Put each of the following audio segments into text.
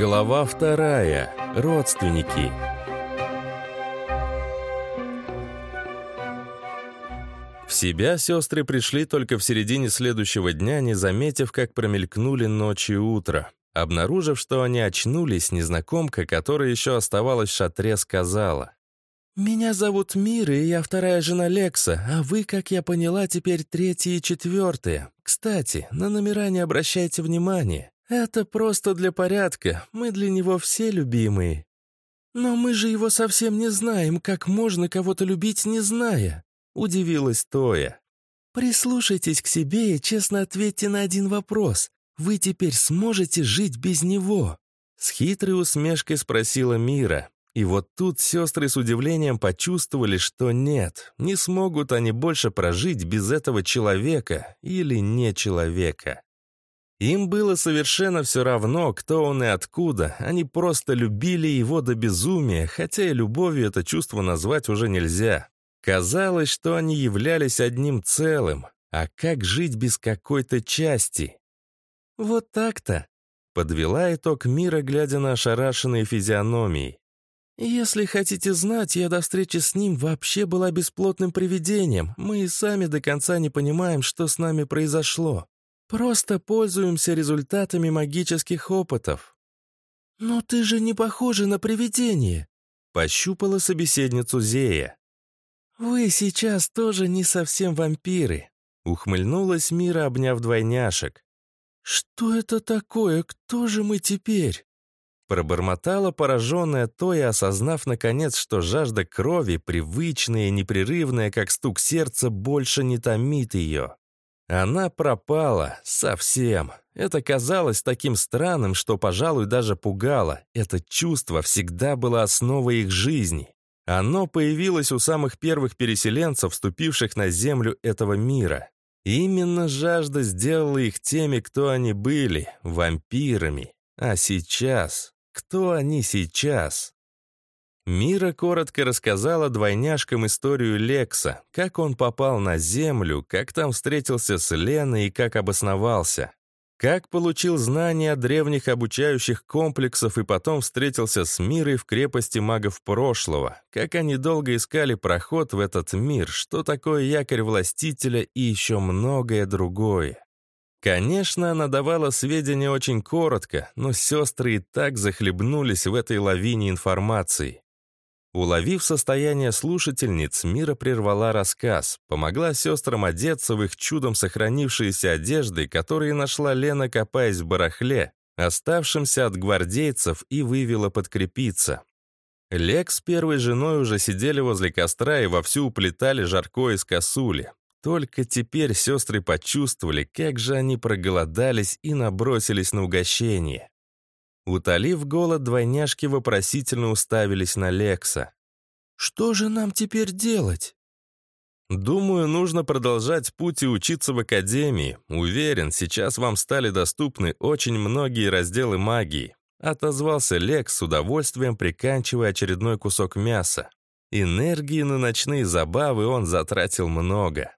Глава вторая. Родственники. В себя сестры пришли только в середине следующего дня, не заметив, как промелькнули ночь и утро. Обнаружив, что они очнулись, незнакомка, которая еще оставалась в шатре, сказала. «Меня зовут Мира, и я вторая жена Лекса, а вы, как я поняла, теперь третья и четвертая. Кстати, на номера не обращайте внимания. Это просто для порядка, мы для него все любимые. Но мы же его совсем не знаем, как можно кого-то любить, не зная», — удивилась Тоя. «Прислушайтесь к себе и честно ответьте на один вопрос. Вы теперь сможете жить без него?» С хитрой усмешкой спросила Мира. И вот тут сестры с удивлением почувствовали, что нет, не смогут они больше прожить без этого человека или не человека. Им было совершенно все равно, кто он и откуда, они просто любили его до безумия, хотя и любовью это чувство назвать уже нельзя. Казалось, что они являлись одним целым, а как жить без какой-то части? «Вот так-то», — подвела итог мира, глядя на ошарашенные физиономии. «Если хотите знать, я до встречи с ним вообще была бесплотным привидением. Мы и сами до конца не понимаем, что с нами произошло. Просто пользуемся результатами магических опытов». «Но ты же не похожа на привидение», — пощупала собеседницу Зея. «Вы сейчас тоже не совсем вампиры», — ухмыльнулась Мира, обняв двойняшек. «Что это такое? Кто же мы теперь?» Пробормотала пораженная Тоя, осознав наконец, что жажда крови, привычная и непрерывная, как стук сердца, больше не томит ее. Она пропала. Совсем. Это казалось таким странным, что, пожалуй, даже пугало. Это чувство всегда было основой их жизни. Оно появилось у самых первых переселенцев, вступивших на землю этого мира. именно жажда сделала их теми, кто они были, вампирами. А сейчас... Кто они сейчас? Мира коротко рассказала двойняшкам историю Лекса, как он попал на Землю, как там встретился с Леной и как обосновался. Как получил знания о древних обучающих комплексов и потом встретился с Мирой в крепости магов прошлого, как они долго искали проход в этот мир, что такое якорь властителя и еще многое другое. Конечно, она давала сведения очень коротко, но сестры и так захлебнулись в этой лавине информации. Уловив состояние слушательниц, Мира прервала рассказ, помогла сестрам одеться в их чудом сохранившиеся одежды, которые нашла Лена, копаясь в барахле, оставшимся от гвардейцев, и вывела подкрепиться. Лекс с первой женой уже сидели возле костра и вовсю уплетали жаркое из косули. Только теперь сестры почувствовали, как же они проголодались и набросились на угощение. Утолив голод, двойняшки вопросительно уставились на Лекса. «Что же нам теперь делать?» «Думаю, нужно продолжать путь и учиться в академии. Уверен, сейчас вам стали доступны очень многие разделы магии», отозвался Лекс с удовольствием, приканчивая очередной кусок мяса. Энергии на ночные забавы он затратил много.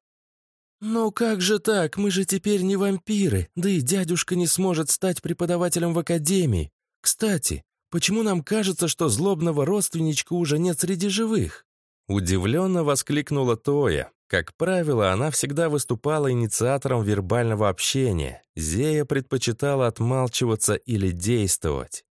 «Ну как же так? Мы же теперь не вампиры, да и дядюшка не сможет стать преподавателем в академии. Кстати, почему нам кажется, что злобного родственничка уже нет среди живых?» Удивленно воскликнула Тоя. Как правило, она всегда выступала инициатором вербального общения. Зея предпочитала отмалчиваться или действовать.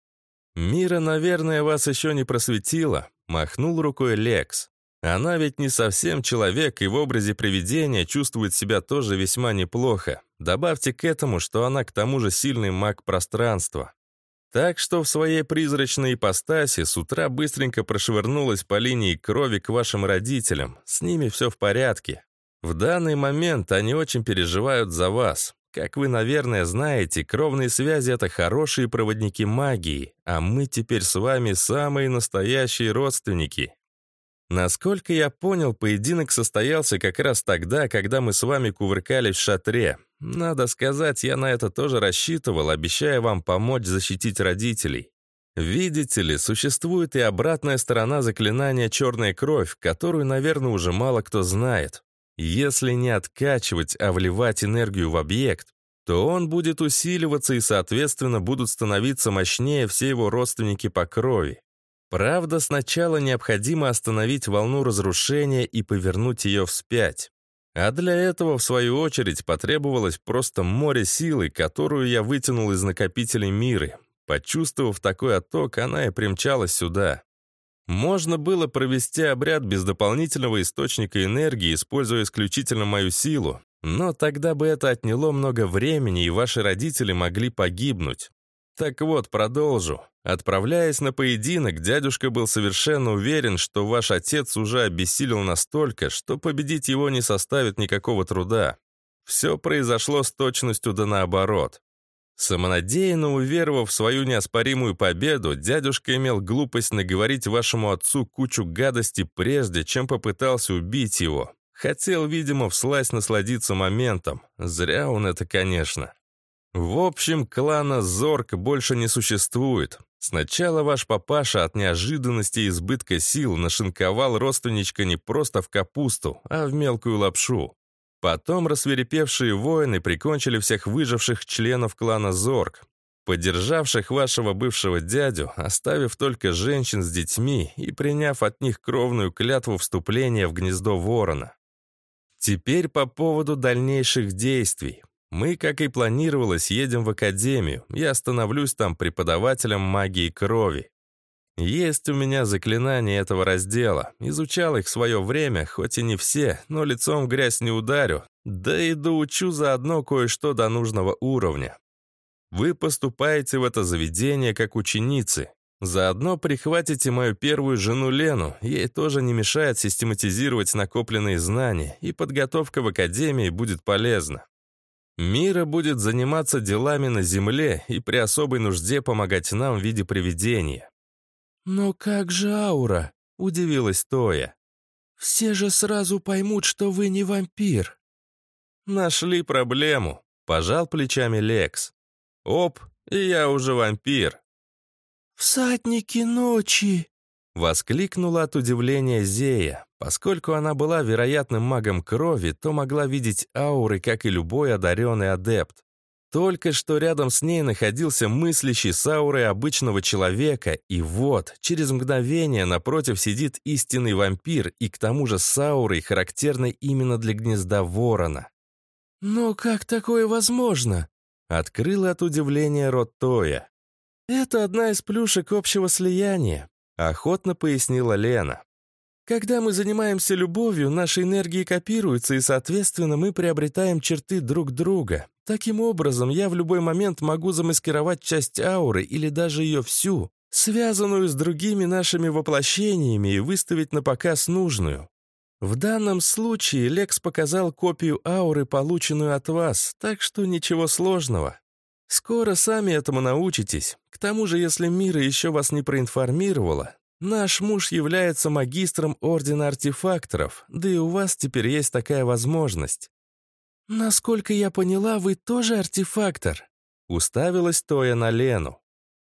«Мира, наверное, вас еще не просветила», — махнул рукой Лекс. Она ведь не совсем человек и в образе привидения чувствует себя тоже весьма неплохо. Добавьте к этому, что она к тому же сильный маг пространства. Так что в своей призрачной ипостаси с утра быстренько прошвырнулась по линии крови к вашим родителям. С ними все в порядке. В данный момент они очень переживают за вас. Как вы, наверное, знаете, кровные связи — это хорошие проводники магии, а мы теперь с вами самые настоящие родственники. Насколько я понял, поединок состоялся как раз тогда, когда мы с вами кувыркались в шатре. Надо сказать, я на это тоже рассчитывал, обещая вам помочь защитить родителей. Видите ли, существует и обратная сторона заклинания «Черная кровь», которую, наверное, уже мало кто знает. Если не откачивать, а вливать энергию в объект, то он будет усиливаться и, соответственно, будут становиться мощнее все его родственники по крови. Правда, сначала необходимо остановить волну разрушения и повернуть ее вспять. А для этого, в свою очередь, потребовалось просто море силы, которую я вытянул из накопителей мира. Почувствовав такой отток, она и примчалась сюда. Можно было провести обряд без дополнительного источника энергии, используя исключительно мою силу, но тогда бы это отняло много времени, и ваши родители могли погибнуть. Так вот, продолжу. Отправляясь на поединок, дядюшка был совершенно уверен, что ваш отец уже обессилел настолько, что победить его не составит никакого труда. Все произошло с точностью да наоборот. Самонадеянно уверовав в свою неоспоримую победу, дядюшка имел глупость наговорить вашему отцу кучу гадости прежде, чем попытался убить его. Хотел, видимо, всласть насладиться моментом. Зря он это, конечно. В общем, клана Зорг больше не существует. Сначала ваш папаша от неожиданности и избытка сил нашинковал родственничка не просто в капусту, а в мелкую лапшу. Потом рассверепевшие воины прикончили всех выживших членов клана Зорг, поддержавших вашего бывшего дядю, оставив только женщин с детьми и приняв от них кровную клятву вступления в гнездо ворона. Теперь по поводу дальнейших действий. Мы, как и планировалось, едем в академию. Я становлюсь там преподавателем магии крови. Есть у меня заклинания этого раздела. Изучал их в свое время, хоть и не все, но лицом в грязь не ударю. Да и доучу заодно кое-что до нужного уровня. Вы поступаете в это заведение как ученицы. Заодно прихватите мою первую жену Лену, ей тоже не мешает систематизировать накопленные знания, и подготовка в академии будет полезна. Мира будет заниматься делами на земле и при особой нужде помогать нам в виде привидения. «Но как же аура?» — удивилась Тоя. «Все же сразу поймут, что вы не вампир». «Нашли проблему», — пожал плечами Лекс. «Оп, и я уже вампир». «Всадники ночи!» — воскликнула от удивления Зея. Поскольку она была вероятным магом крови, то могла видеть ауры, как и любой одаренный адепт. Только что рядом с ней находился мыслящий с аурой обычного человека, и вот, через мгновение напротив сидит истинный вампир, и к тому же с аурой, характерной именно для гнезда ворона. «Но как такое возможно?» — открыла от удивления рот Тоя. «Это одна из плюшек общего слияния», — охотно пояснила Лена. «Когда мы занимаемся любовью, наши энергии копируются, и, соответственно, мы приобретаем черты друг друга. Таким образом, я в любой момент могу замаскировать часть ауры или даже ее всю, связанную с другими нашими воплощениями, и выставить на показ нужную. В данном случае Лекс показал копию ауры, полученную от вас, так что ничего сложного. Скоро сами этому научитесь. К тому же, если Мира еще вас не проинформировала, наш муж является магистром Ордена Артефакторов, да и у вас теперь есть такая возможность. Насколько я поняла, вы тоже артефактор. Уставилась Тоя на Лену.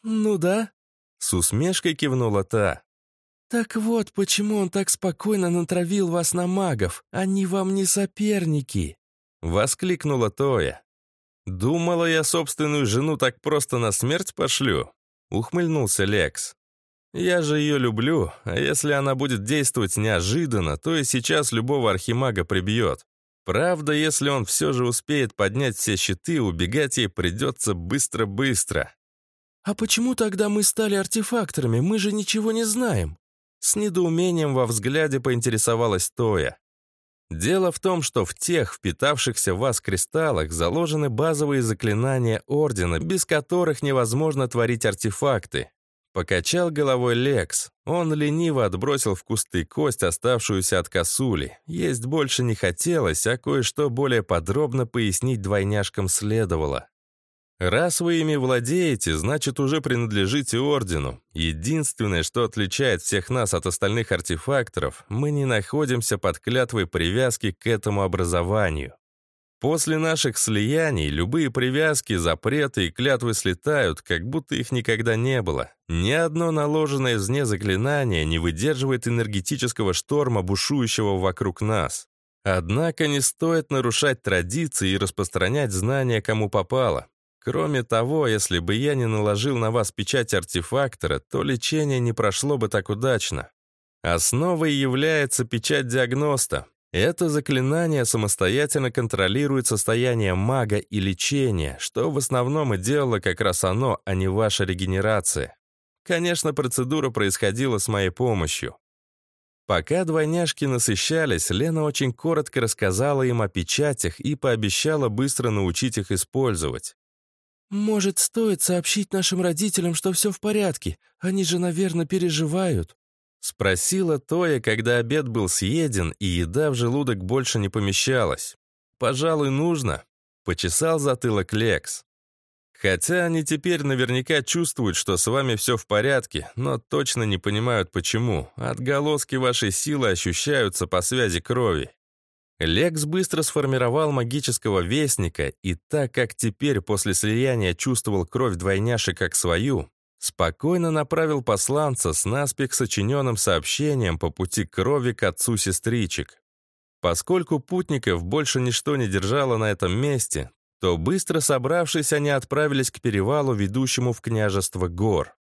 Ну да. С усмешкой кивнула та. Так вот, почему он так спокойно натравил вас на магов. Они вам не соперники. Воскликнула Тоя. «Думала, я собственную жену так просто на смерть пошлю?» — ухмыльнулся Лекс. «Я же ее люблю, а если она будет действовать неожиданно, то и сейчас любого архимага прибьет. Правда, если он все же успеет поднять все щиты, убегать ей придется быстро-быстро». «А почему тогда мы стали артефакторами? Мы же ничего не знаем». С недоумением во взгляде поинтересовалась Тоя. Дело в том, что в тех впитавшихся в вас кристаллах заложены базовые заклинания Ордена, без которых невозможно творить артефакты. Покачал головой Лекс. Он лениво отбросил в кусты кость, оставшуюся от косули. Есть больше не хотелось, а кое-что более подробно пояснить двойняшкам следовало. Раз вы ими владеете, значит, уже принадлежите Ордену. Единственное, что отличает всех нас от остальных артефакторов, мы не находимся под клятвой привязки к этому образованию. После наших слияний любые привязки, запреты и клятвы слетают, как будто их никогда не было. Ни одно наложенное извне заклинание не выдерживает энергетического шторма, бушующего вокруг нас. Однако не стоит нарушать традиции и распространять знания кому попало. Кроме того, если бы я не наложил на вас печать артефактора, то лечение не прошло бы так удачно. Основой является печать диагноста. Это заклинание самостоятельно контролирует состояние мага и лечение, что в основном и делало как раз оно, а не ваша регенерация. Конечно, процедура происходила с моей помощью. Пока двойняшки насыщались, Лена очень коротко рассказала им о печатях и пообещала быстро научить их использовать. «Может, стоит сообщить нашим родителям, что все в порядке? Они же, наверное, переживают». Спросила Тоя, когда обед был съеден, и еда в желудок больше не помещалась. «Пожалуй, нужно», — почесал затылок Лекс. Хотя они теперь наверняка чувствуют, что с вами все в порядке, но точно не понимают почему. Отголоски вашей силы ощущаются по связи крови. Лекс быстро сформировал магического вестника, и так как теперь после слияния чувствовал кровь двойняши как свою, спокойно направил посланца с наспех сочиненным сообщением по пути крови к отцу сестричек. Поскольку путников больше ничто не держало на этом месте, то быстро собравшись, они отправились к перевалу, ведущему в княжество гор.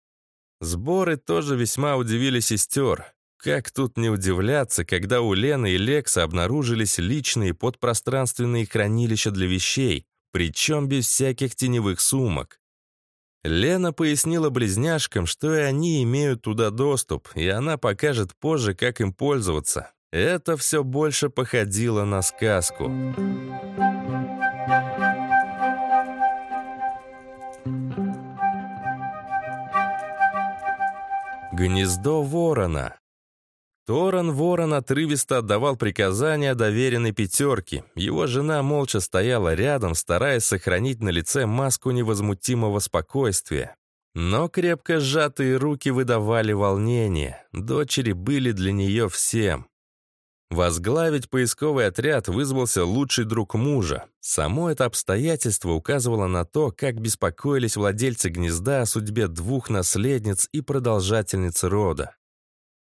Сборы тоже весьма удивили сестер. Как тут не удивляться, когда у Лены и Лекса обнаружились личные подпространственные хранилища для вещей, причем без всяких теневых сумок. Лена пояснила близняшкам, что и они имеют туда доступ, и она покажет позже, как им пользоваться. Это все больше походило на сказку. Гнездо ворона. Торан Ворон отрывисто отдавал приказания доверенной пятерке. Его жена молча стояла рядом, стараясь сохранить на лице маску невозмутимого спокойствия. Но крепко сжатые руки выдавали волнение. Дочери были для нее всем. Возглавить поисковый отряд вызвался лучший друг мужа. Само это обстоятельство указывало на то, как беспокоились владельцы гнезда о судьбе двух наследниц и продолжательницы рода.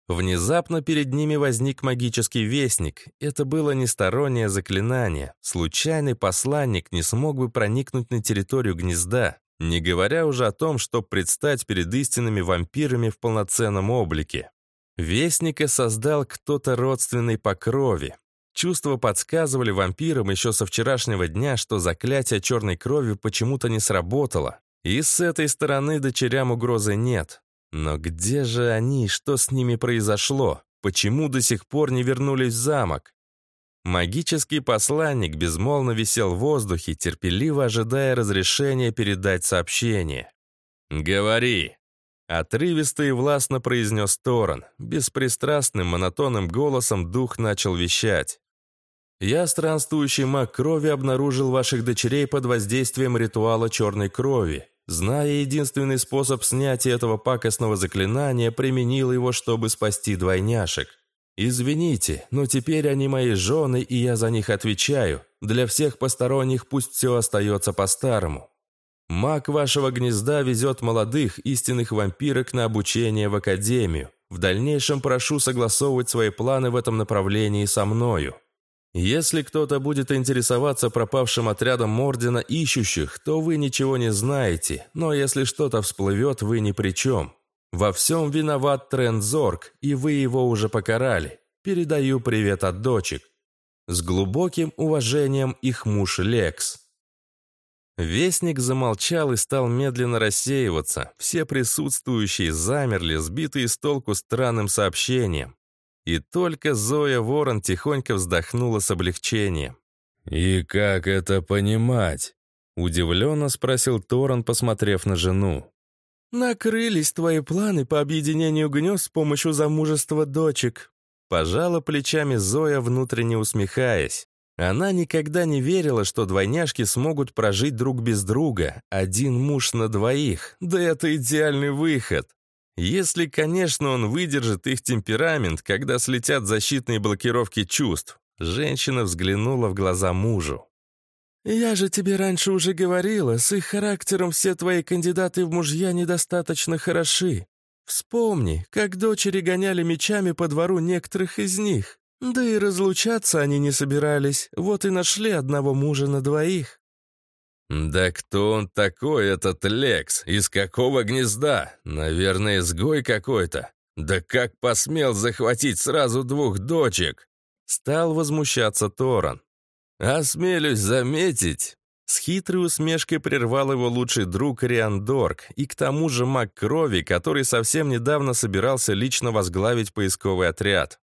Внезапно перед ними возник магический вестник. Это было не стороннее заклинание. Случайный посланник не смог бы проникнуть на территорию гнезда, не говоря уже о том, чтобы предстать перед истинными вампирами в полноценном облике. Вестника создал кто-то родственный по крови. Чувства подсказывали вампирам еще со вчерашнего дня, что заклятие черной крови почему-то не сработало. И с этой стороны дочерям угрозы нет. Но где же они, что с ними произошло? Почему до сих пор не вернулись в замок? Магический посланник безмолвно висел в воздухе, терпеливо ожидая разрешения передать сообщение. «Говори!» Отрывисто и властно произнес Торан. Беспристрастным, монотонным голосом дух начал вещать. «Я, странствующий маг крови, обнаружил ваших дочерей под воздействием ритуала черной крови. Зная единственный способ снятия этого пакостного заклинания, применил его, чтобы спасти двойняшек. Извините, но теперь они мои жены, и я за них отвечаю. Для всех посторонних пусть все остается по-старому. Маг вашего гнезда везет молодых истинных вампирок на обучение в академию. В дальнейшем прошу согласовывать свои планы в этом направлении со мною. Если кто-то будет интересоваться пропавшим отрядом Ордена ищущих, то вы ничего не знаете, но если что-то всплывет, вы ни при чем. Во всем виноват Трендзорг, и вы его уже покарали. Передаю привет от дочек. С глубоким уважением их муж Лекс. Вестник замолчал и стал медленно рассеиваться. Все присутствующие замерли, сбитые с толку странным сообщением. И только Зоя Ворон тихонько вздохнула с облегчением. «И как это понимать?» Удивленно спросил Торан, посмотрев на жену. «Накрылись твои планы по объединению гнезд с помощью замужества дочек», пожала плечами Зоя, внутренне усмехаясь. Она никогда не верила, что двойняшки смогут прожить друг без друга, один муж на двоих. Да это идеальный выход. Если, конечно, он выдержит их темперамент, когда слетят защитные блокировки чувств. Женщина взглянула в глаза мужу. «Я же тебе раньше уже говорила, с их характером все твои кандидаты в мужья недостаточно хороши. Вспомни, как дочери гоняли мечами по двору некоторых из них. Да и разлучаться они не собирались, вот и нашли одного мужа на двоих. «Да кто он такой, этот Лекс? Из какого гнезда? Наверное, изгой какой-то. Да как посмел захватить сразу двух дочек?» Стал возмущаться Торан. «Осмелюсь заметить, с хитрой усмешкой прервал его лучший друг Риандорг и к тому же маг крови, который совсем недавно собирался лично возглавить поисковый отряд.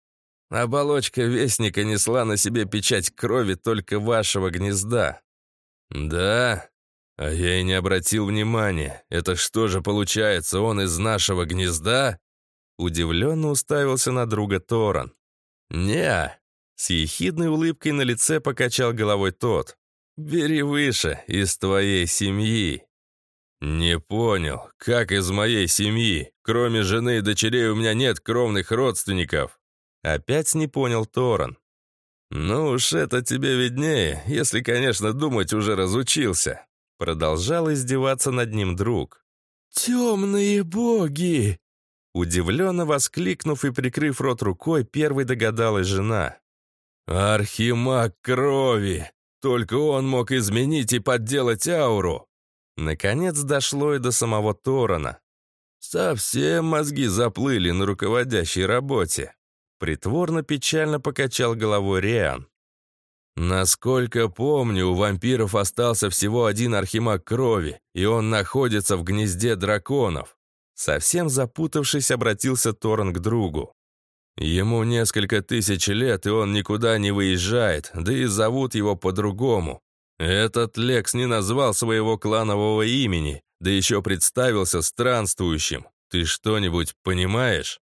Оболочка Вестника несла на себе печать крови только вашего гнезда. Да? А я и не обратил внимания. Это что же получается, он из нашего гнезда? Удивленно уставился на друга Торан. не С ехидной улыбкой на лице покачал головой тот. «Бери выше, из твоей семьи». «Не понял, как из моей семьи? Кроме жены и дочерей у меня нет кровных родственников». Опять не понял Торан. «Ну уж это тебе виднее, если, конечно, думать уже разучился». Продолжал издеваться над ним друг. «Темные боги!» Удивленно воскликнув и прикрыв рот рукой, первой догадалась жена. «Архимаг крови! Только он мог изменить и подделать ауру. Наконец дошло и до самого Торана. Совсем мозги заплыли на руководящей работе. Притворно печально покачал головой Риан. Насколько помню, у вампиров остался всего один архимаг крови, и он находится в гнезде драконов. Совсем запутавшись, обратился Торан к другу. Ему несколько тысяч лет, и он никуда не выезжает, да и зовут его по-другому. Этот Лекс не назвал своего кланового имени, да еще представился странствующим. Ты что-нибудь понимаешь?»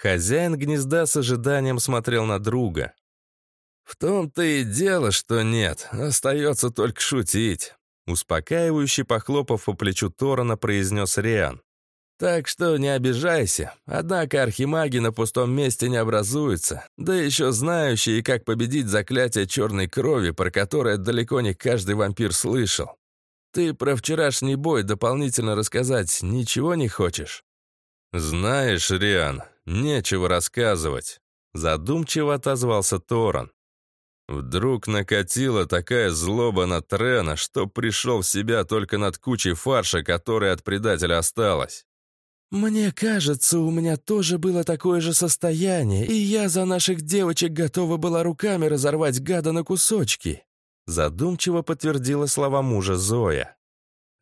Хозяин гнезда с ожиданием смотрел на друга. «В том-то и дело, что нет, остается только шутить», успокаивающе похлопав по плечу Торана, произнес Риан. Так что не обижайся. Однако архимаги на пустом месте не образуются. Да еще знающие, как победить заклятие черной крови, про которое далеко не каждый вампир слышал. Ты про вчерашний бой дополнительно рассказать ничего не хочешь? Знаешь, Риан, нечего рассказывать. Задумчиво отозвался Торан. Вдруг накатила такая злоба на Трена, что пришел в себя только над кучей фарша, которая от предателя осталась. «Мне кажется, у меня тоже было такое же состояние, и я за наших девочек готова была руками разорвать гада на кусочки», задумчиво подтвердила слова мужа Зоя.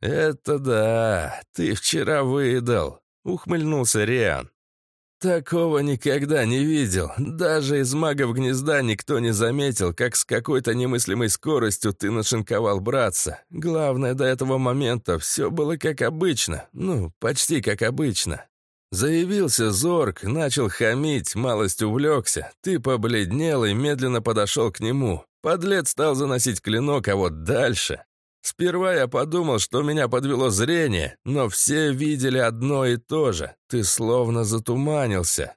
«Это да, ты вчера выдал», — ухмыльнулся Риан. Такого никогда не видел. Даже из магов гнезда никто не заметил, как с какой-то немыслимой скоростью ты нашинковал братца. Главное, до этого момента все было как обычно. Ну, почти как обычно. Заявился Зорг, начал хамить, малость увлекся. Ты побледнел и медленно подошел к нему. Подлец стал заносить клинок, а вот дальше... Сперва я подумал, что меня подвело зрение, но все видели одно и то же. Ты словно затуманился.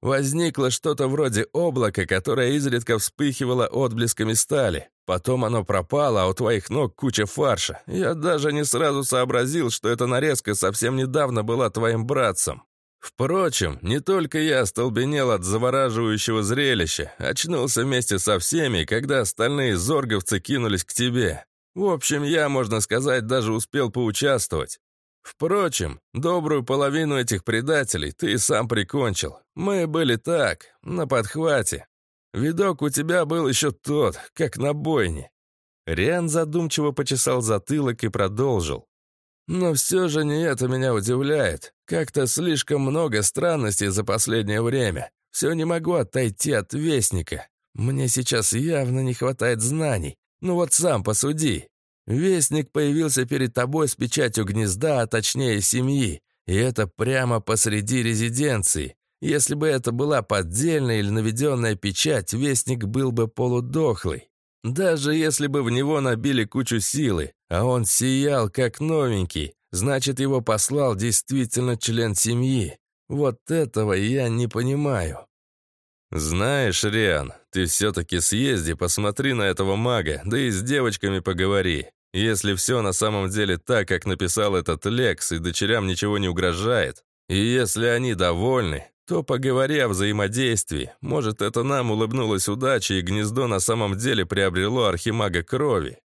Возникло что-то вроде облака, которое изредка вспыхивало отблесками стали. Потом оно пропало, а у твоих ног куча фарша. Я даже не сразу сообразил, что эта нарезка совсем недавно была твоим братцем. Впрочем, не только я остолбенел от завораживающего зрелища, очнулся вместе со всеми, когда остальные зорговцы кинулись к тебе. В общем, я, можно сказать, даже успел поучаствовать. Впрочем, добрую половину этих предателей ты сам прикончил. Мы были так, на подхвате. Видок у тебя был еще тот, как на бойне». Риан задумчиво почесал затылок и продолжил. «Но все же не это меня удивляет. Как-то слишком много странностей за последнее время. Все не могу отойти от Вестника. Мне сейчас явно не хватает знаний. Ну вот сам посуди. Вестник появился перед тобой с печатью гнезда, а точнее семьи, и это прямо посреди резиденции. Если бы это была поддельная или наведенная печать, Вестник был бы полудохлый. Даже если бы в него набили кучу силы, а он сиял как новенький, значит, его послал действительно член семьи. Вот этого я не понимаю. «Знаешь, Риан, ты все-таки съезди, посмотри на этого мага, да и с девочками поговори. Если все на самом деле так, как написал этот Лекс, и дочерям ничего не угрожает, и если они довольны, то поговори о взаимодействии. Может, это нам улыбнулась удача, и гнездо на самом деле приобрело архимага крови.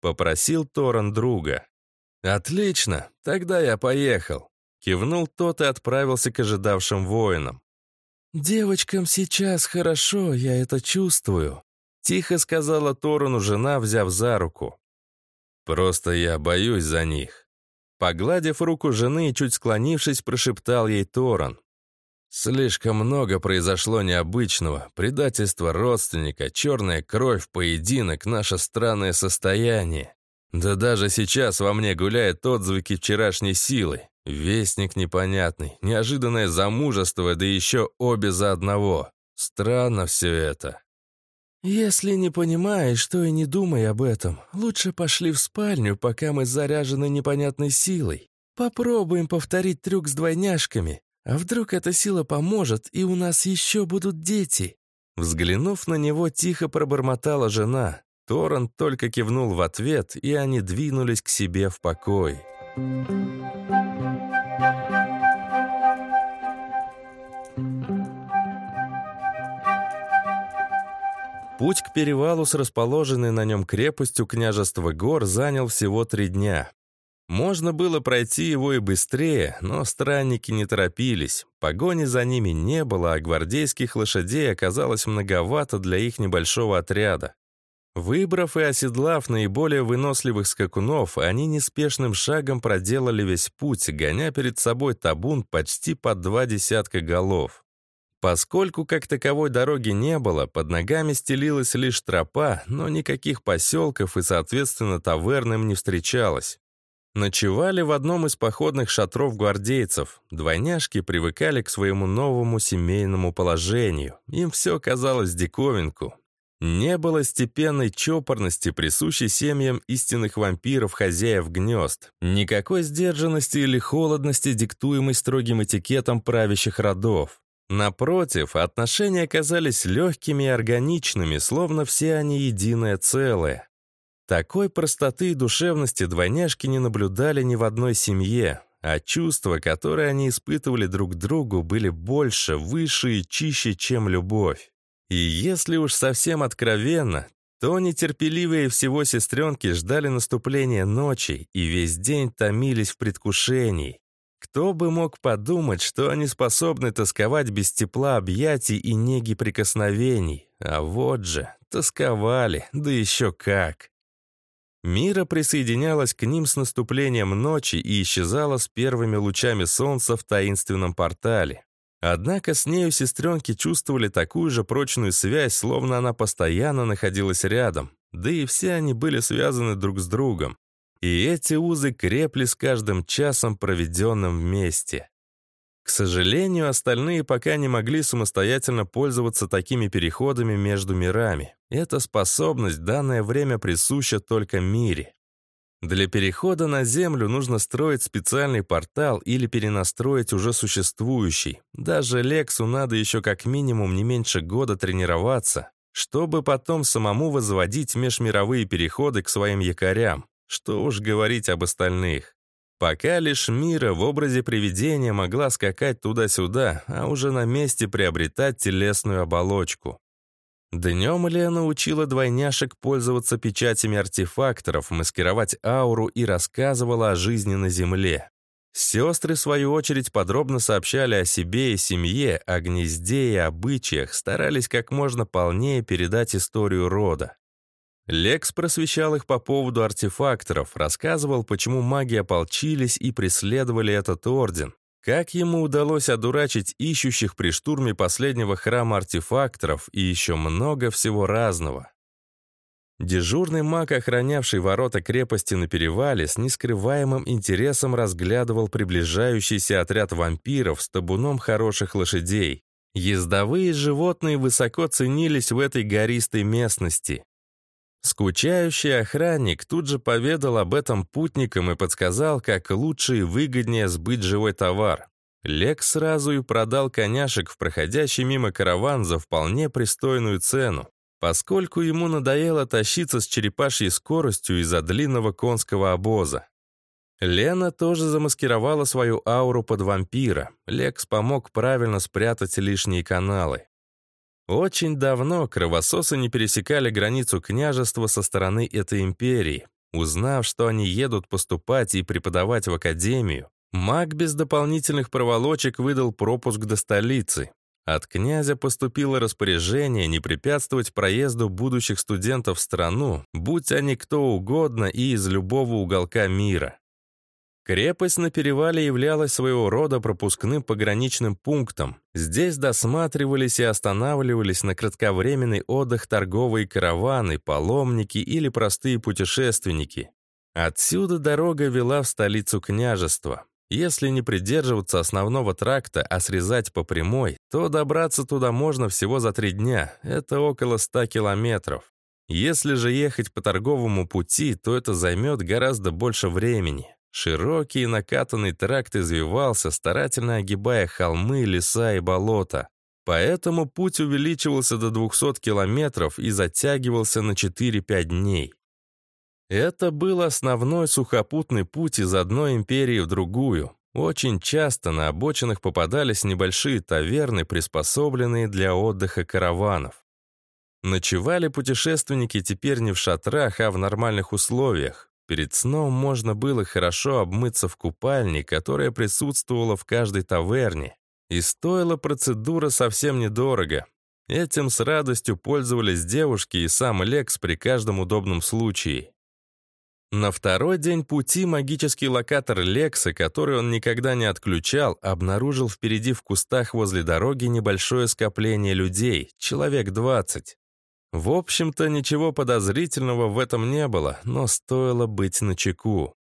Попросил Торан друга. «Отлично, тогда я поехал», — кивнул тот и отправился к ожидавшим воинам. «Девочкам сейчас хорошо, я это чувствую», — тихо сказала Торану жена, взяв за руку. «Просто я боюсь за них». Погладив руку жены и чуть склонившись, прошептал ей Торан. «Слишком много произошло необычного. Предательство родственника, черная кровь, поединок, наше странное состояние. Да даже сейчас во мне гуляют отзвуки вчерашней силы. Вестник непонятный, неожиданное замужество, да еще обе за одного. Странно все это. «Если не понимаешь, то и не думай об этом. Лучше пошли в спальню, пока мы заряжены непонятной силой. Попробуем повторить трюк с двойняшками. А вдруг эта сила поможет, и у нас еще будут дети?» Взглянув на него, тихо пробормотала жена. Торрен только кивнул в ответ, и они двинулись к себе в покой. Путь к перевалу с расположенной на нем крепостью княжества гор занял всего три дня. Можно было пройти его и быстрее, но странники не торопились. Погони за ними не было, а гвардейских лошадей оказалось многовато для их небольшого отряда. Выбрав и оседлав наиболее выносливых скакунов, они неспешным шагом проделали весь путь, гоня перед собой табун почти под два десятка голов. Поскольку как таковой дороги не было, под ногами стелилась лишь тропа, но никаких поселков и, соответственно, таверн им не встречалось. Ночевали в одном из походных шатров гвардейцев. Двойняшки привыкали к своему новому семейному положению. Им все казалось диковинку. Не было степенной чопорности, присущей семьям истинных вампиров-хозяев гнезд. Никакой сдержанности или холодности, диктуемой строгим этикетом правящих родов. Напротив, отношения казались легкими и органичными, словно все они единое целое. Такой простоты и душевности двойняшки не наблюдали ни в одной семье, а чувства, которые они испытывали друг к другу, были больше, выше и чище, чем любовь. И если уж совсем откровенно, то нетерпеливые всего сестренки ждали наступления ночи и весь день томились в предвкушении. Кто бы мог подумать, что они способны тосковать без тепла объятий и неги прикосновений? А вот же, тосковали, да еще как. Мира присоединялась к ним с наступлением ночи и исчезала с первыми лучами солнца в таинственном портале. Однако с нею сестренки чувствовали такую же прочную связь, словно она постоянно находилась рядом. Да и все они были связаны друг с другом. И эти узы крепли с каждым часом, проведенным вместе. К сожалению, остальные пока не могли самостоятельно пользоваться такими переходами между мирами. Эта способность данное время присуща только мире. Для перехода на Землю нужно строить специальный портал или перенастроить уже существующий. Даже Лексу надо еще как минимум не меньше года тренироваться, чтобы потом самому возводить межмировые переходы к своим якорям. Что уж говорить об остальных. Пока лишь Мира в образе привидения могла скакать туда-сюда, а уже на месте приобретать телесную оболочку. Днем Лена учила двойняшек пользоваться печатями артефакторов, маскировать ауру и рассказывала о жизни на Земле. Сестры, в свою очередь, подробно сообщали о себе и семье, о гнезде и обычаях, старались как можно полнее передать историю рода. Лекс просвещал их по поводу артефакторов, рассказывал, почему маги ополчились и преследовали этот орден, как ему удалось одурачить ищущих при штурме последнего храма артефакторов и еще много всего разного? Дежурный маг, охранявший ворота крепости на перевале, с нескрываемым интересом разглядывал приближающийся отряд вампиров с табуном хороших лошадей. Ездовые животные высоко ценились в этой гористой местности. Скучающий охранник тут же поведал об этом путникам и подсказал, как лучше и выгоднее сбыть живой товар. Лекс сразу и продал коняшек в проходящий мимо караван за вполне пристойную цену, поскольку ему надоело тащиться с черепашьей скоростью из-за длинного конского обоза. Лена тоже замаскировала свою ауру под вампира. Лекс помог правильно спрятать лишние каналы. Очень давно кровососы не пересекали границу княжества со стороны этой империи. Узнав, что они едут поступать и преподавать в академию, маг без дополнительных проволочек выдал пропуск до столицы. От князя поступило распоряжение не препятствовать проезду будущих студентов в страну, будь они кто угодно и из любого уголка мира. Крепость на перевале являлась своего рода пропускным пограничным пунктом. Здесь досматривались и останавливались на кратковременный отдых торговые караваны, паломники или простые путешественники. Отсюда дорога вела в столицу княжества. Если не придерживаться основного тракта, а срезать по прямой, то добраться туда можно всего за три дня, это около 100 километров. Если же ехать по торговому пути, то это займет гораздо больше времени. Широкий накатанный тракт извивался, старательно огибая холмы, леса и болота. Поэтому путь увеличивался до 200 километров и затягивался на 4-5 дней. Это был основной сухопутный путь из одной империи в другую. Очень часто на обочинах попадались небольшие таверны, приспособленные для отдыха караванов. Ночевали путешественники теперь не в шатрах, а в нормальных условиях. Перед сном можно было хорошо обмыться в купальне, которая присутствовала в каждой таверне. И стоила процедура совсем недорого. Этим с радостью пользовались девушки и сам Лекс при каждом удобном случае. На второй день пути магический локатор Лекса, который он никогда не отключал, обнаружил впереди в кустах возле дороги небольшое скопление людей, человек 20. В общем-то, ничего подозрительного в этом не было, но стоило быть начеку.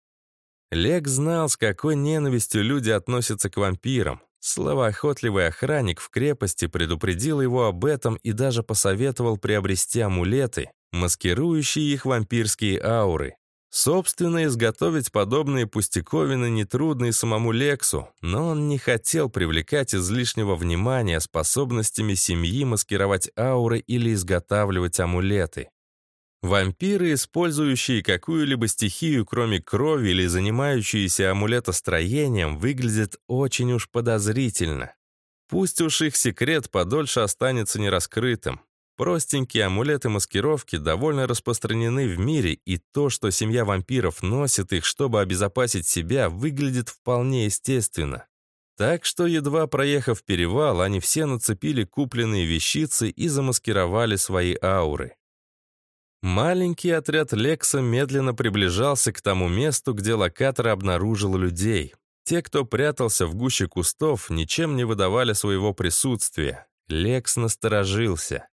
Лек знал, с какой ненавистью люди относятся к вампирам. Словоохотливый охранник в крепости предупредил его об этом и даже посоветовал приобрести амулеты, маскирующие их вампирские ауры. Собственно, изготовить подобные пустяковины нетрудно и самому Лексу, но он не хотел привлекать излишнего внимания способностями семьи маскировать ауры или изготавливать амулеты. Вампиры, использующие какую-либо стихию, кроме крови или занимающиеся амулетостроением, выглядят очень уж подозрительно. Пусть уж их секрет подольше останется нераскрытым. Простенькие амулеты маскировки довольно распространены в мире, и то, что семья вампиров носит их, чтобы обезопасить себя, выглядит вполне естественно. Так что, едва проехав перевал, они все нацепили купленные вещицы и замаскировали свои ауры. Маленький отряд Лекса медленно приближался к тому месту, где локатор обнаружил людей. Те, кто прятался в гуще кустов, ничем не выдавали своего присутствия. Лекс насторожился.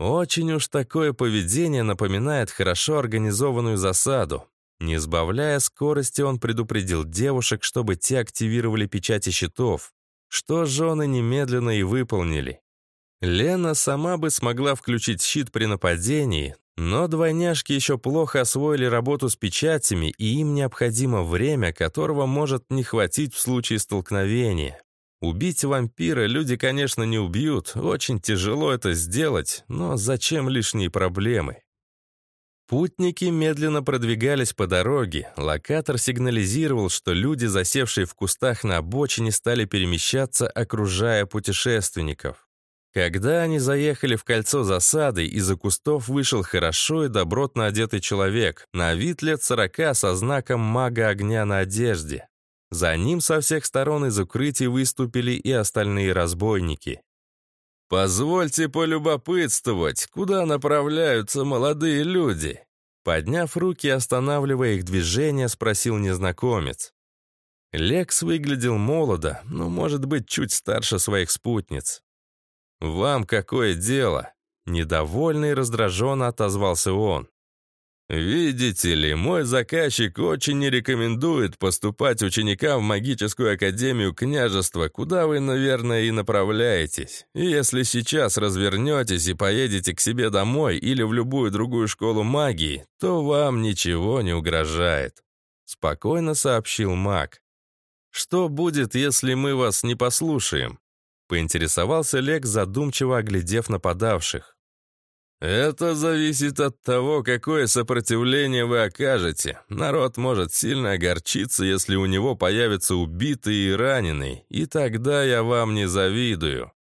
Очень уж такое поведение напоминает хорошо организованную засаду. Не сбавляя скорости, он предупредил девушек, чтобы те активировали печати щитов, что жены немедленно и выполнили. Лена сама бы смогла включить щит при нападении, но двойняшки еще плохо освоили работу с печатями, и им необходимо время, которого может не хватить в случае столкновения. Убить вампира люди, конечно, не убьют, очень тяжело это сделать, но зачем лишние проблемы? Путники медленно продвигались по дороге. Локатор сигнализировал, что люди, засевшие в кустах на обочине, стали перемещаться, окружая путешественников. Когда они заехали в кольцо засады, из-за кустов вышел хорошо и добротно одетый человек, на вид лет сорока со знаком мага огня на одежде. За ним со всех сторон из укрытий выступили и остальные разбойники. «Позвольте полюбопытствовать, куда направляются молодые люди?» Подняв руки останавливая их движение, спросил незнакомец. Лекс выглядел молодо, но, может быть, чуть старше своих спутниц. «Вам какое дело?» Недовольно и раздраженно отозвался он. «Видите ли, мой заказчик очень не рекомендует поступать ученикам в магическую академию княжества, куда вы, наверное, и направляетесь. И если сейчас развернетесь и поедете к себе домой или в любую другую школу магии, то вам ничего не угрожает», — спокойно сообщил маг. «Что будет, если мы вас не послушаем?» — поинтересовался Лек, задумчиво оглядев нападавших. «Это зависит от того, какое сопротивление вы окажете. Народ может сильно огорчиться, если у него появятся убитые и раненые, и тогда я вам не завидую.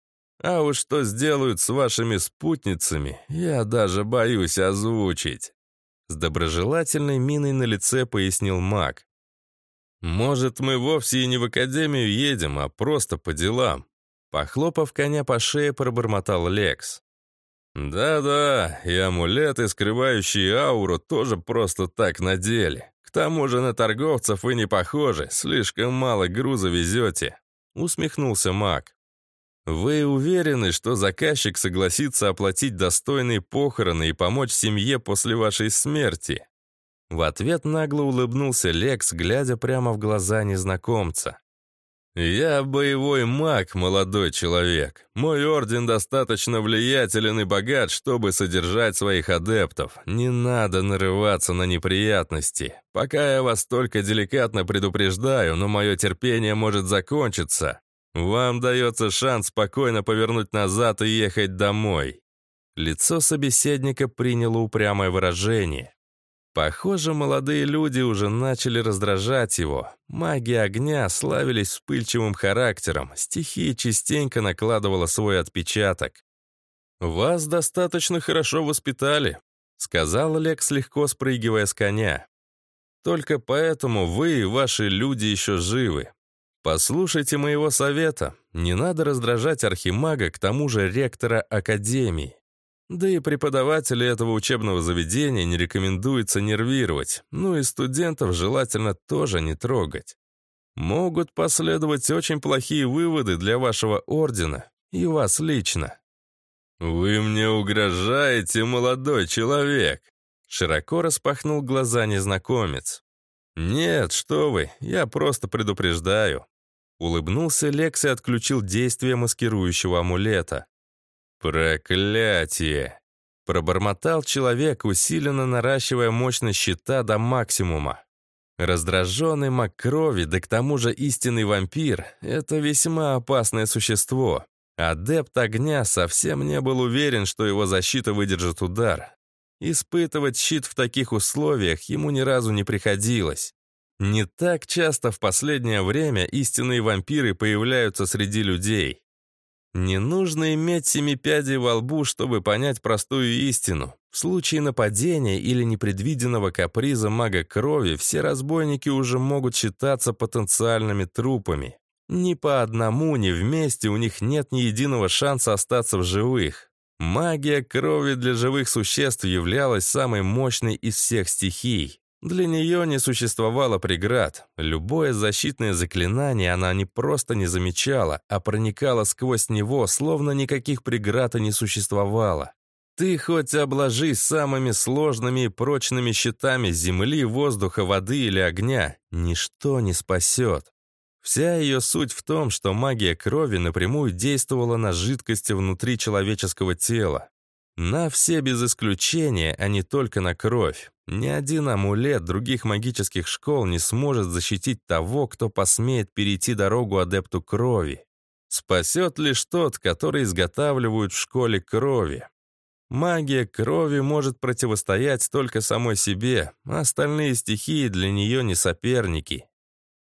А уж что сделают с вашими спутницами, я даже боюсь озвучить». С доброжелательной миной на лице пояснил маг. «Может, мы вовсе и не в академию едем, а просто по делам». Похлопав коня по шее, пробормотал Лекс. Да-да, и амулеты, скрывающие ауру, тоже просто так надели. К тому же на торговцев вы не похожи, слишком мало груза везете. Усмехнулся маг. Вы уверены, что заказчик согласится оплатить достойные похороны и помочь семье после вашей смерти? В ответ нагло улыбнулся Лекс, глядя прямо в глаза незнакомца. «Я боевой маг, молодой человек. Мой орден достаточно влиятелен и богат, чтобы содержать своих адептов. Не надо нарываться на неприятности. Пока я вас только деликатно предупреждаю, но мое терпение может закончиться. Вам дается шанс спокойно повернуть назад и ехать домой». Лицо собеседника приняло упрямое выражение. Похоже, молодые люди уже начали раздражать его. Маги огня славились вспыльчивым характером, стихия частенько накладывала свой отпечаток. «Вас достаточно хорошо воспитали», — сказал Лекс, легко спрыгивая с коня. «Только поэтому вы и ваши люди еще живы. Послушайте моего совета. Не надо раздражать архимага, к тому же ректора Академии. Да и преподаватели этого учебного заведения не рекомендуется нервировать, ну и студентов желательно тоже не трогать. Могут последовать очень плохие выводы для вашего ордена и вас лично. «Вы мне угрожаете, молодой человек!» Широко распахнул глаза незнакомец. «Нет, что вы, я просто предупреждаю». Улыбнулся Лекс и отключил действие маскирующего амулета. «Проклятие!» Пробормотал человек, усиленно наращивая мощность щита до максимума. Раздраженный маг крови, да к тому же истинный вампир — это весьма опасное существо. Адепт огня совсем не был уверен, что его защита выдержит удар. Испытывать щит в таких условиях ему ни разу не приходилось. Не так часто в последнее время истинные вампиры появляются среди людей. Не нужно иметь семи пядей во лбу, чтобы понять простую истину. В случае нападения или непредвиденного каприза мага крови все разбойники уже могут считаться потенциальными трупами. Ни по одному, ни вместе у них нет ни единого шанса остаться в живых. Магия крови для живых существ являлась самой мощной из всех стихий. Для нее не существовало преград. Любое защитное заклинание она не просто не замечала, а проникала сквозь него, словно никаких преград и не существовало. Ты хоть обложись самыми сложными и прочными щитами земли, воздуха, воды или огня, ничто не спасет. Вся ее суть в том, что магия крови напрямую действовала на жидкости внутри человеческого тела. На все без исключения, а не только на кровь. Ни один амулет других магических школ не сможет защитить того, кто посмеет перейти дорогу адепту крови. Спасет лишь тот, который изготавливают в школе крови. Магия крови может противостоять только самой себе, а остальные стихии для нее не соперники.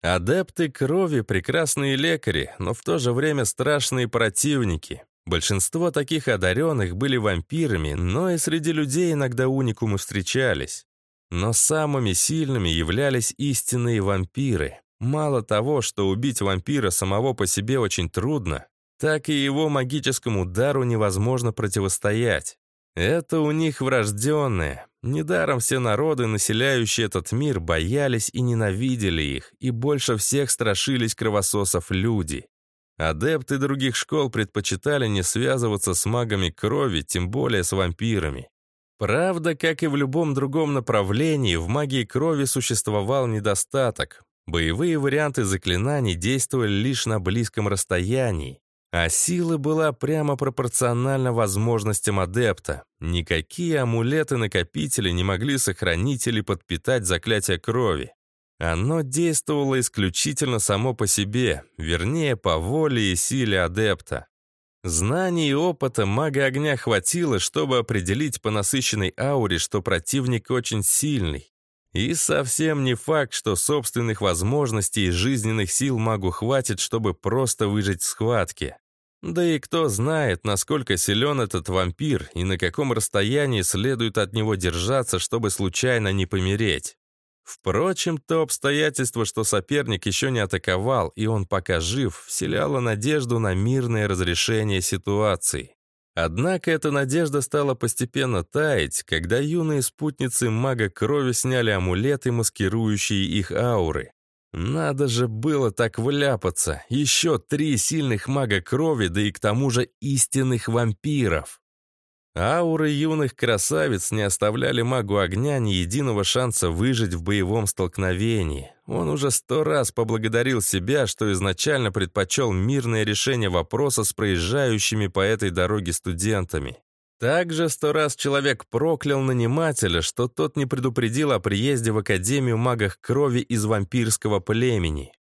Адепты крови — прекрасные лекари, но в то же время страшные противники. Большинство таких одаренных были вампирами, но и среди людей иногда уникумы встречались. Но самыми сильными являлись истинные вампиры. Мало того, что убить вампира самого по себе очень трудно, так и его магическому дару невозможно противостоять. Это у них врожденное. Недаром все народы, населяющие этот мир, боялись и ненавидели их, и больше всех страшились кровососов люди. Адепты других школ предпочитали не связываться с магами крови, тем более с вампирами. Правда, как и в любом другом направлении, в магии крови существовал недостаток. Боевые варианты заклинаний действовали лишь на близком расстоянии, а сила была прямо пропорциональна возможностям адепта. Никакие амулеты-накопители не могли сохранить или подпитать заклятие крови. Оно действовало исключительно само по себе, вернее, по воле и силе адепта. Знаний и опыта мага огня хватило, чтобы определить по насыщенной ауре, что противник очень сильный. И совсем не факт, что собственных возможностей и жизненных сил магу хватит, чтобы просто выжить в схватке. Да и кто знает, насколько силен этот вампир и на каком расстоянии следует от него держаться, чтобы случайно не помереть. Впрочем, то обстоятельство, что соперник еще не атаковал, и он пока жив, вселяло надежду на мирное разрешение ситуации. Однако эта надежда стала постепенно таять, когда юные спутницы мага крови сняли амулеты, маскирующие их ауры. Надо же было так вляпаться. Еще три сильных мага крови, да и к тому же истинных вампиров. Ауры юных красавиц не оставляли магу огня ни единого шанса выжить в боевом столкновении. Он уже сто раз поблагодарил себя, что изначально предпочел мирное решение вопроса с проезжающими по этой дороге студентами. Также сто раз человек проклял нанимателя, что тот не предупредил о приезде в Академию магах крови из вампирского племени.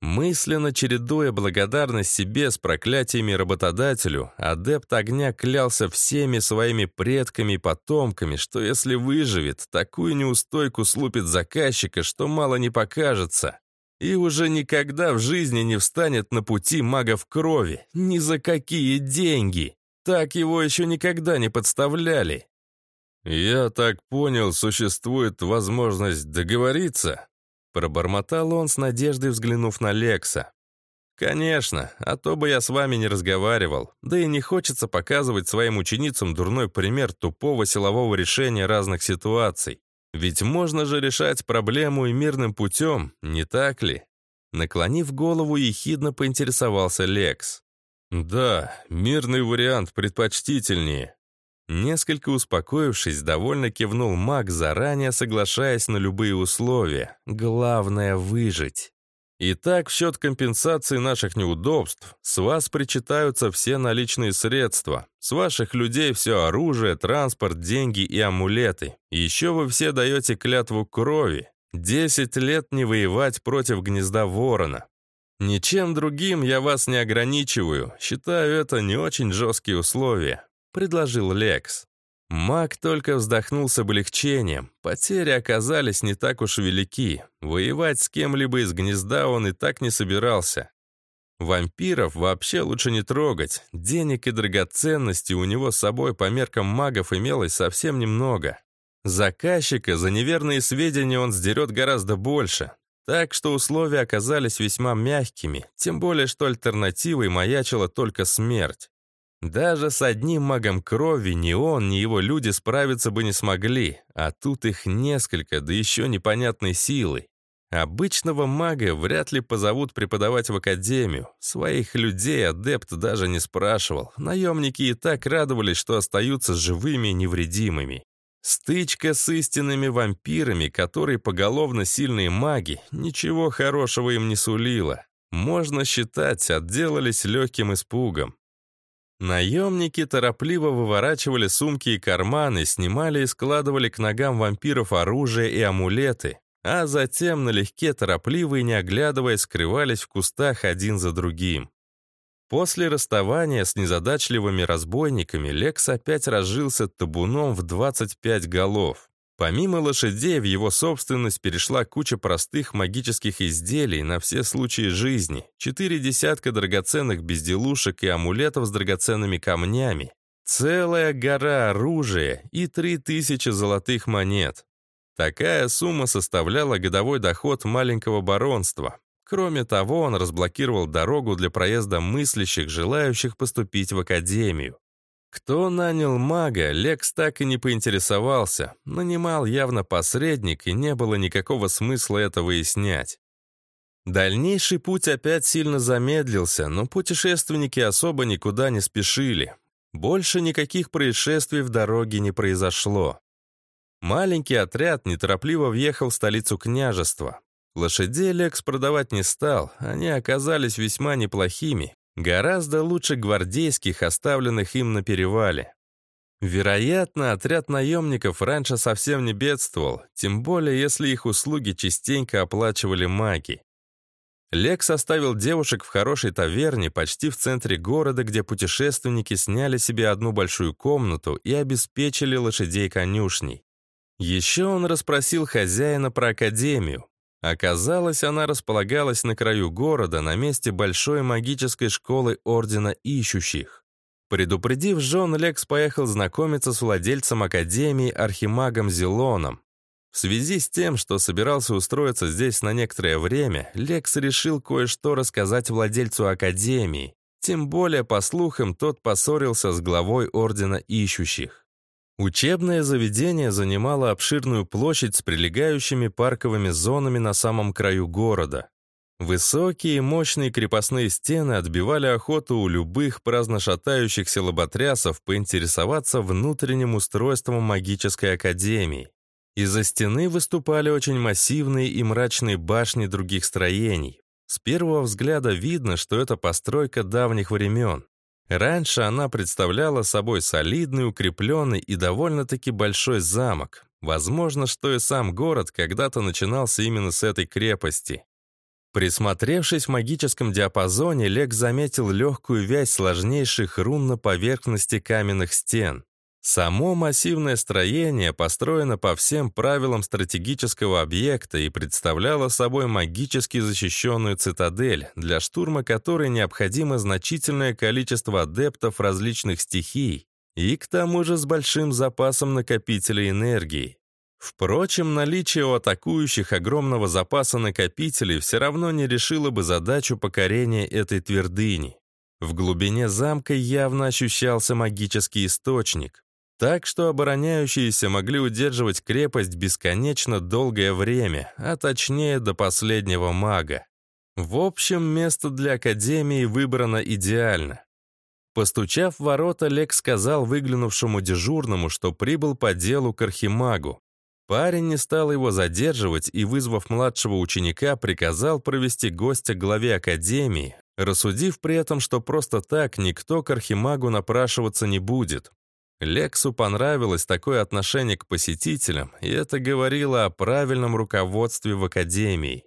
Мысленно чередуя благодарность себе с проклятиями работодателю, адепт огня клялся всеми своими предками и потомками, что если выживет, такую неустойку слупит заказчика, что мало не покажется. И уже никогда в жизни не встанет на пути магов крови. Ни за какие деньги. Так его еще никогда не подставляли. «Я так понял, существует возможность договориться?» Пробормотал он с надеждой, взглянув на Лекса. «Конечно, а то бы я с вами не разговаривал. Да и не хочется показывать своим ученицам дурной пример тупого силового решения разных ситуаций. Ведь можно же решать проблему и мирным путем, не так ли?» Наклонив голову, ехидно поинтересовался Лекс. «Да, мирный вариант предпочтительнее», Несколько успокоившись, довольно кивнул маг, заранее соглашаясь на любые условия. Главное — выжить. Итак, в счет компенсации наших неудобств с вас причитаются все наличные средства. С ваших людей все оружие, транспорт, деньги и амулеты. Еще вы все даете клятву крови. Десять лет не воевать против гнезда ворона. Ничем другим я вас не ограничиваю. Считаю это не очень жесткие условия. — предложил Лекс. Маг только вздохнул с облегчением. Потери оказались не так уж велики. Воевать с кем-либо из гнезда он и так не собирался. Вампиров вообще лучше не трогать. Денег и драгоценностей у него с собой по меркам магов имелось совсем немного. Заказчика за неверные сведения он сдерет гораздо больше. Так что условия оказались весьма мягкими, тем более что альтернативой маячила только смерть. Даже с одним магом крови ни он, ни его люди справиться бы не смогли, а тут их несколько, да еще непонятной силы. Обычного мага вряд ли позовут преподавать в академию. Своих людей адепт даже не спрашивал. Наемники и так радовались, что остаются живыми и невредимыми. Стычка с истинными вампирами, которые поголовно сильные маги, ничего хорошего им не сулила. Можно считать, отделались легким испугом. Наемники торопливо выворачивали сумки и карманы, снимали и складывали к ногам вампиров оружие и амулеты, а затем налегке торопливо и не оглядываясь скрывались в кустах один за другим. После расставания с незадачливыми разбойниками Лекс опять разжился табуном в 25 голов. Помимо лошадей, в его собственность перешла куча простых магических изделий на все случаи жизни, четыре десятка драгоценных безделушек и амулетов с драгоценными камнями, целая гора оружия и три тысячи золотых монет. Такая сумма составляла годовой доход маленького баронства. Кроме того, он разблокировал дорогу для проезда мыслящих, желающих поступить в академию. Кто нанял мага, Лекс так и не поинтересовался. Нанимал явно посредник, и не было никакого смысла это выяснять. Дальнейший путь опять сильно замедлился, но путешественники особо никуда не спешили. Больше никаких происшествий в дороге не произошло. Маленький отряд неторопливо въехал в столицу княжества. Лошадей Лекс продавать не стал, они оказались весьма неплохими, Гораздо лучше гвардейских, оставленных им на перевале. Вероятно, отряд наемников раньше совсем не бедствовал, тем более если их услуги частенько оплачивали маги. Лекс оставил девушек в хорошей таверне почти в центре города, где путешественники сняли себе одну большую комнату и обеспечили лошадей конюшней. Еще он расспросил хозяина про академию. Оказалось, она располагалась на краю города, на месте большой магической школы Ордена Ищущих. Предупредив жен, Лекс поехал знакомиться с владельцем академии Архимагом Зелоном, в связи с тем, что собирался устроиться здесь на некоторое время, Лекс решил кое-что рассказать владельцу Академии. Тем более, по слухам, тот поссорился с главой Ордена Ищущих. Учебное заведение занимало обширную площадь с прилегающими парковыми зонами на самом краю города. Высокие и мощные крепостные стены отбивали охоту у любых праздно шатающихся лоботрясов поинтересоваться внутренним устройством магической академии. Из-за стены выступали очень массивные и мрачные башни других строений. С первого взгляда видно, что это постройка давних времен. Раньше она представляла собой солидный, укрепленный и довольно-таки большой замок. Возможно, что и сам город когда-то начинался именно с этой крепости. Присмотревшись в магическом диапазоне, Лек заметил легкую вязь сложнейших рун на поверхности каменных стен. Само массивное строение построено по всем правилам стратегического объекта и представляло собой магически защищенную цитадель, для штурма которой необходимо значительное количество адептов различных стихий и к тому же с большим запасом накопителей энергии. Впрочем, наличие у атакующих огромного запаса накопителей все равно не решило бы задачу покорения этой твердыни. В глубине замка явно ощущался магический источник. Так что обороняющиеся могли удерживать крепость бесконечно долгое время, а точнее до последнего мага. В общем, место для Академии выбрано идеально. Постучав в ворота, Лек сказал выглянувшему дежурному, что прибыл по делу к архимагу. Парень не стал его задерживать и, вызвав младшего ученика, приказал провести гостя к главе Академии, рассудив при этом, что просто так никто к архимагу напрашиваться не будет. Лексу понравилось такое отношение к посетителям, и это говорило о правильном руководстве в академии.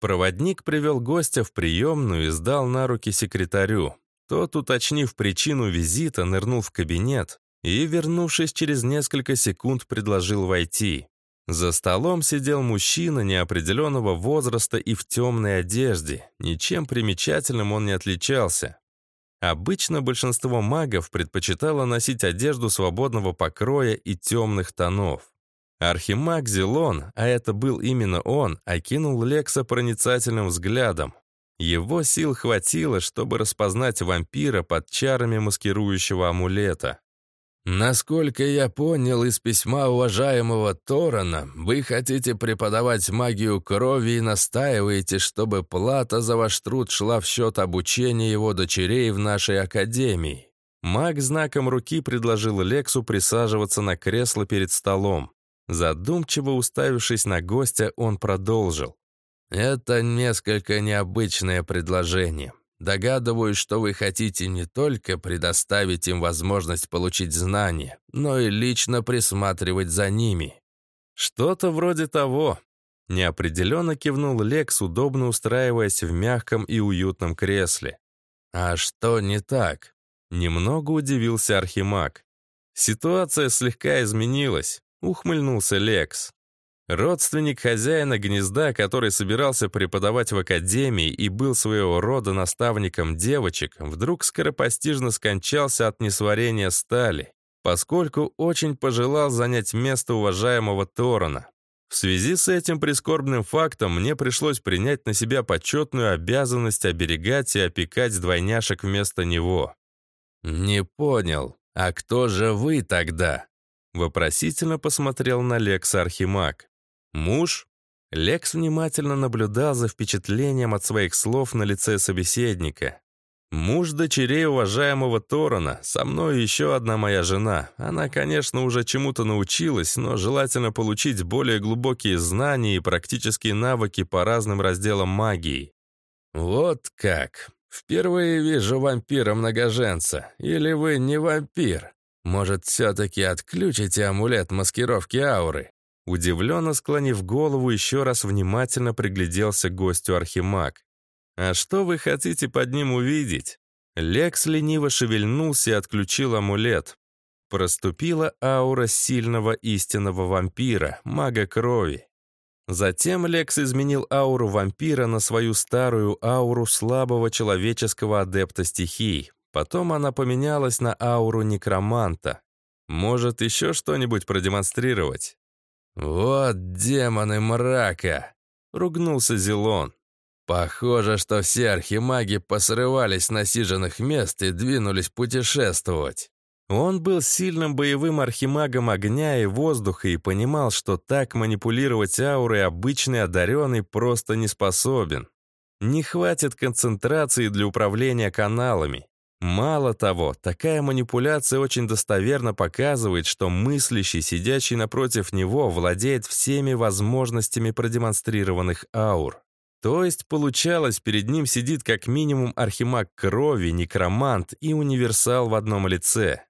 Проводник привел гостя в приемную и сдал на руки секретарю. Тот, уточнив причину визита, нырнул в кабинет и, вернувшись через несколько секунд, предложил войти. За столом сидел мужчина неопределенного возраста и в темной одежде. Ничем примечательным он не отличался. Обычно большинство магов предпочитало носить одежду свободного покроя и темных тонов. Архимаг Зелон, а это был именно он, окинул Лекса проницательным взглядом. Его сил хватило, чтобы распознать вампира под чарами маскирующего амулета. Насколько я понял из письма уважаемого Торана, вы хотите преподавать магию крови и настаиваете, чтобы плата за ваш труд шла в счет обучения его дочерей в нашей академии. Маг знаком руки предложил Лексу присаживаться на кресло перед столом. Задумчиво уставившись на гостя, он продолжил. «Это несколько необычное предложение. Догадываюсь, что вы хотите не только предоставить им возможность получить знания, но и лично присматривать за ними. Что-то вроде того. Неопределенно кивнул Лекс, удобно устраиваясь в мягком и уютном кресле. А что не так? Немного удивился Архимаг. Ситуация слегка изменилась, ухмыльнулся Лекс. Родственник хозяина гнезда, который собирался преподавать в академии и был своего рода наставником девочек, вдруг скоропостижно скончался от несварения стали, поскольку очень пожелал занять место уважаемого Торона. В связи с этим прискорбным фактом мне пришлось принять на себя почетную обязанность оберегать и опекать двойняшек вместо него. «Не понял, а кто же вы тогда?» Вопросительно посмотрел на Лекса Архимаг. Муж? Лекс внимательно наблюдал за впечатлением от своих слов на лице собеседника. Муж дочерей уважаемого Торона, со мной еще одна моя жена. Она, конечно, уже чему-то научилась, но желательно получить более глубокие знания и практические навыки по разным разделам магии. Вот как. Впервые вижу вампира-многоженца. Или вы не вампир? Может, все-таки отключите амулет маскировки ауры? Удивленно склонив голову, еще раз внимательно пригляделся к гостю Архимаг. «А что вы хотите под ним увидеть?» Лекс лениво шевельнулся и отключил амулет. Проступила аура сильного истинного вампира, мага крови. Затем Лекс изменил ауру вампира на свою старую ауру слабого человеческого адепта стихий. Потом она поменялась на ауру некроманта. Может, еще что-нибудь продемонстрировать? «Вот демоны мрака!» — ругнулся Зелон. «Похоже, что все архимаги посрывались с насиженных мест и двинулись путешествовать». Он был сильным боевым архимагом огня и воздуха и понимал, что так манипулировать аурой обычный одаренный просто не способен. Не хватит концентрации для управления каналами. Мало того, такая манипуляция очень достоверно показывает, что мыслящий, сидящий напротив него, владеет всеми возможностями продемонстрированных аур. То есть, получалось, перед ним сидит как минимум архимаг крови, некромант и универсал в одном лице.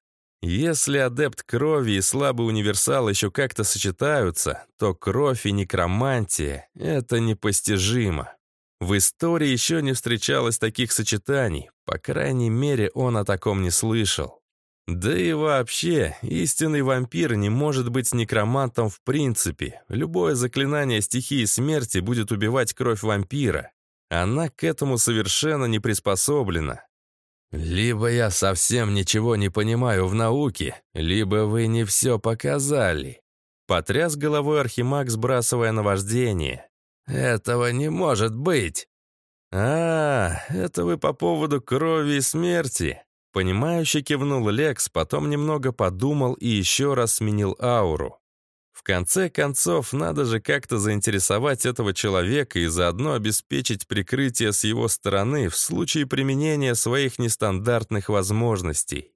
Если адепт крови и слабый универсал еще как-то сочетаются, то кровь и некромантия — это непостижимо. В истории еще не встречалось таких сочетаний, по крайней мере, он о таком не слышал. Да и вообще, истинный вампир не может быть некромантом в принципе. Любое заклинание стихии смерти будет убивать кровь вампира. Она к этому совершенно не приспособлена. «Либо я совсем ничего не понимаю в науке, либо вы не все показали», — потряс головой Архимаг, сбрасывая наваждение. «Этого не может быть!» «А, это вы по поводу крови и смерти?» Понимающе кивнул Лекс, потом немного подумал и еще раз сменил ауру. В конце концов, надо же как-то заинтересовать этого человека и заодно обеспечить прикрытие с его стороны в случае применения своих нестандартных возможностей.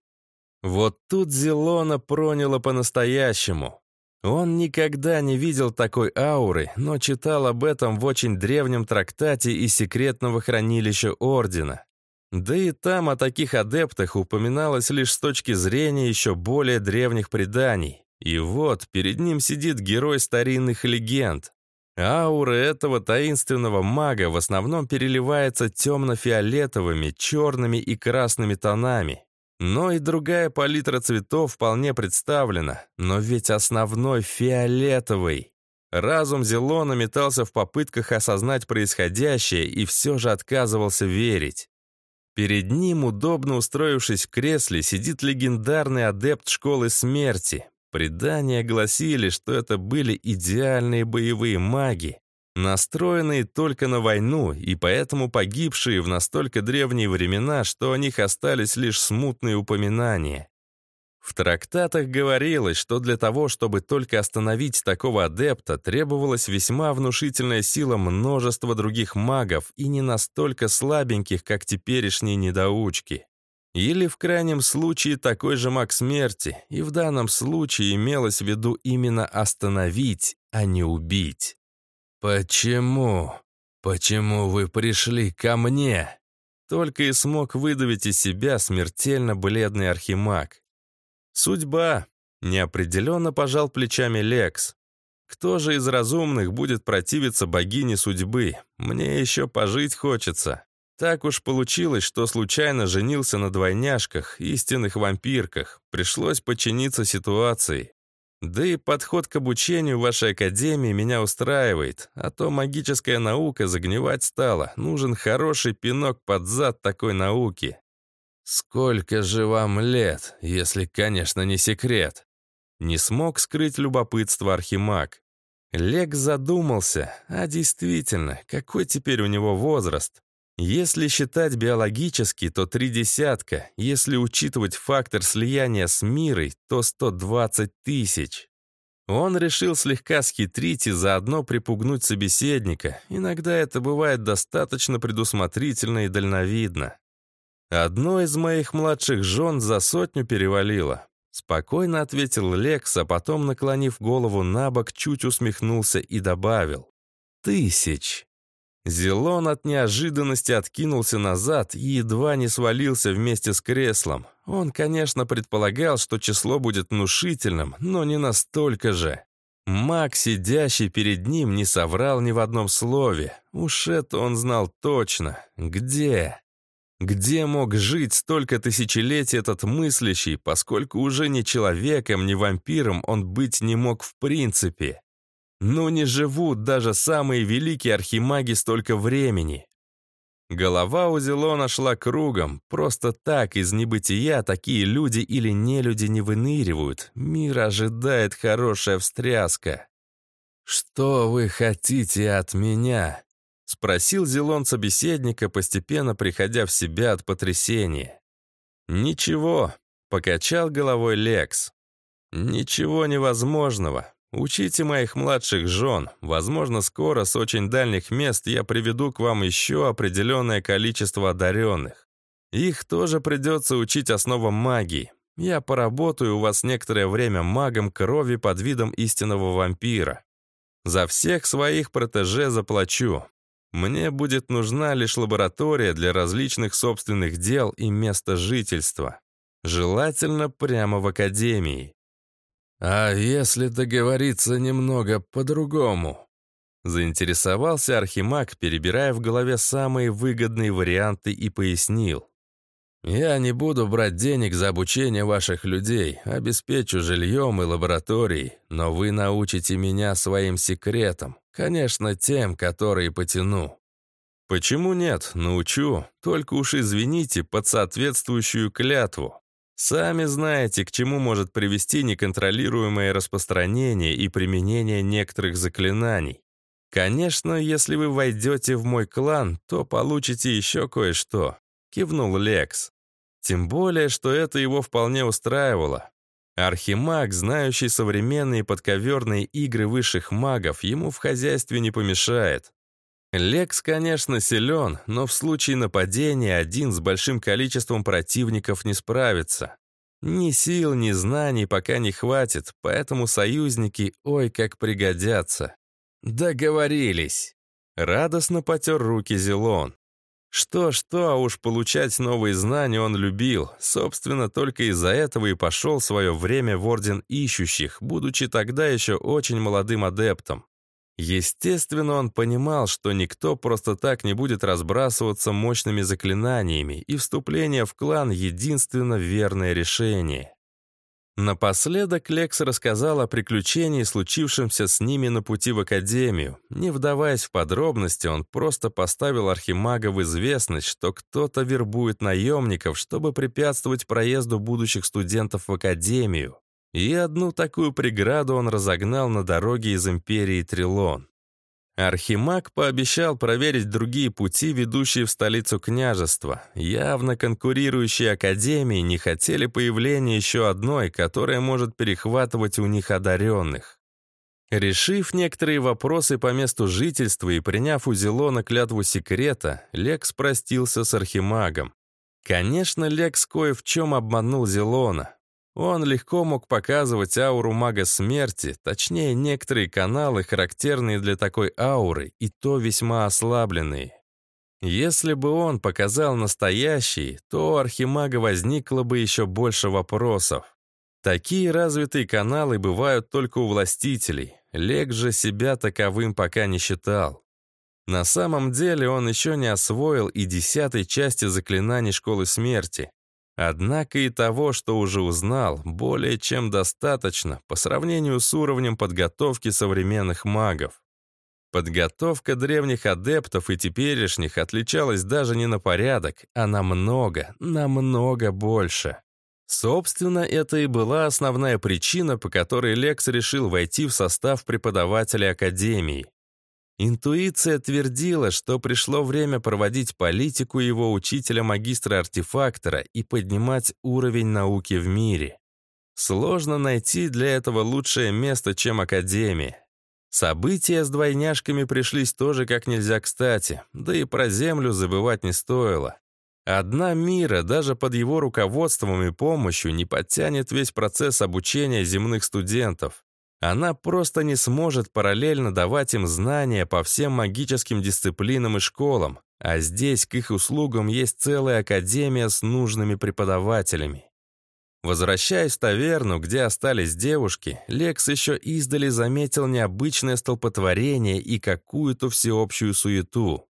Вот тут Зелона проняло по-настоящему. Он никогда не видел такой ауры, но читал об этом в очень древнем трактате из секретного хранилища Ордена. Да и там о таких адептах упоминалось лишь с точки зрения еще более древних преданий. И вот перед ним сидит герой старинных легенд. Аура этого таинственного мага в основном переливается темно-фиолетовыми, черными и красными тонами. Но и другая палитра цветов вполне представлена, но ведь основной фиолетовый. Разум Зелона метался в попытках осознать происходящее и все же отказывался верить. Перед ним, удобно устроившись в кресле, сидит легендарный адепт школы смерти, Предания гласили, что это были идеальные боевые маги, настроенные только на войну и поэтому погибшие в настолько древние времена, что о них остались лишь смутные упоминания. В трактатах говорилось, что для того, чтобы только остановить такого адепта, требовалась весьма внушительная сила множества других магов и не настолько слабеньких, как теперешние недоучки. Или в крайнем случае такой же маг смерти, и в данном случае имелось в виду именно остановить, а не убить. «Почему? Почему вы пришли ко мне?» Только и смог выдавить из себя смертельно бледный архимаг. «Судьба», — неопределенно пожал плечами Лекс. «Кто же из разумных будет противиться богине судьбы? Мне еще пожить хочется». Так уж получилось, что случайно женился на двойняшках, истинных вампирках. Пришлось подчиниться ситуации. Да и подход к обучению вашей академии меня устраивает, а то магическая наука загнивать стала. Нужен хороший пинок под зад такой науки. Сколько же вам лет, если, конечно, не секрет? Не смог скрыть любопытство Архимаг. Лек задумался, а действительно, какой теперь у него возраст? Если считать биологически, то три десятка, если учитывать фактор слияния с мирой, то 120 тысяч. Он решил слегка схитрить и заодно припугнуть собеседника. Иногда это бывает достаточно предусмотрительно и дальновидно. Одно из моих младших жен за сотню перевалило. Спокойно ответил Лекс, а потом, наклонив голову на бок, чуть усмехнулся и добавил. «Тысяч». Зелон от неожиданности откинулся назад и едва не свалился вместе с креслом. Он, конечно, предполагал, что число будет внушительным, но не настолько же. Маг, сидящий перед ним, не соврал ни в одном слове. Уж это он знал точно. Где? Где мог жить столько тысячелетий этот мыслящий, поскольку уже ни человеком, ни вампиром он быть не мог в принципе? Ну не живут даже самые великие архимаги столько времени. Голова у Зелона шла кругом. Просто так из небытия такие люди или нелюди не выныривают. Мир ожидает хорошая встряска. «Что вы хотите от меня?» — спросил Зелон собеседника, постепенно приходя в себя от потрясения. «Ничего», — покачал головой Лекс. «Ничего невозможного. Учите моих младших жен. Возможно, скоро с очень дальних мест я приведу к вам еще определенное количество одаренных. Их тоже придется учить основам магии. Я поработаю у вас некоторое время магом крови под видом истинного вампира. За всех своих протеже заплачу. Мне будет нужна лишь лаборатория для различных собственных дел и места жительства. Желательно прямо в академии. «А если договориться немного по-другому?» Заинтересовался Архимаг, перебирая в голове самые выгодные варианты и пояснил. «Я не буду брать денег за обучение ваших людей, обеспечу жильем и лабораторией, но вы научите меня своим секретам, конечно, тем, которые потяну». «Почему нет? Научу. Только уж извините, под соответствующую клятву. Сами знаете, к чему может привести неконтролируемое распространение и применение некоторых заклинаний. Конечно, если вы войдете в мой клан, то получите еще кое-что», — кивнул Лекс. Тем более, что это его вполне устраивало. Архимаг, знающий современные подковерные игры высших магов, ему в хозяйстве не помешает. Лекс, конечно, силен, но в случае нападения один с большим количеством противников не справится. Ни сил, ни знаний пока не хватит, поэтому союзники ой как пригодятся. Договорились. Радостно потер руки Зелон. Что-что, а уж получать новые знания он любил. Собственно, только из-за этого и пошел свое время в Орден Ищущих, будучи тогда еще очень молодым адептом. Естественно, он понимал, что никто просто так не будет разбрасываться мощными заклинаниями, и вступление в клан — единственно верное решение. Напоследок Лекс рассказал о приключении, случившемся с ними на пути в Академию. Не вдаваясь в подробности, он просто поставил Архимага в известность, что кто-то вербует наемников, чтобы препятствовать проезду будущих студентов в Академию. И одну такую преграду он разогнал на дороге из Империи Трилон. Архимаг пообещал проверить другие пути, ведущие в столицу княжества. Явно конкурирующие академии не хотели появления еще одной, которая может перехватывать у них одаренных. Решив некоторые вопросы по месту жительства и приняв у Зелона клятву секрета, Лекс простился с Архимагом. Конечно, Лекс кое в чем обманул Зелона. Он легко мог показывать ауру мага смерти, точнее, некоторые каналы, характерные для такой ауры, и то весьма ослабленные. Если бы он показал настоящий, то у архимага возникло бы еще больше вопросов. Такие развитые каналы бывают только у властителей. Лек же себя таковым пока не считал. На самом деле он еще не освоил и десятой части заклинаний Школы Смерти, Однако и того, что уже узнал, более чем достаточно по сравнению с уровнем подготовки современных магов. Подготовка древних адептов и теперешних отличалась даже не на порядок, а намного, намного больше. Собственно, это и была основная причина, по которой Лекс решил войти в состав преподавателя Академии. Интуиция твердила, что пришло время проводить политику его учителя-магистра-артефактора и поднимать уровень науки в мире. Сложно найти для этого лучшее место, чем Академия. События с двойняшками пришлись тоже как нельзя кстати, да и про Землю забывать не стоило. Одна мира даже под его руководством и помощью не подтянет весь процесс обучения земных студентов. Она просто не сможет параллельно давать им знания по всем магическим дисциплинам и школам, а здесь к их услугам есть целая академия с нужными преподавателями. Возвращаясь в таверну, где остались девушки, Лекс еще издали заметил необычное столпотворение и какую-то всеобщую суету.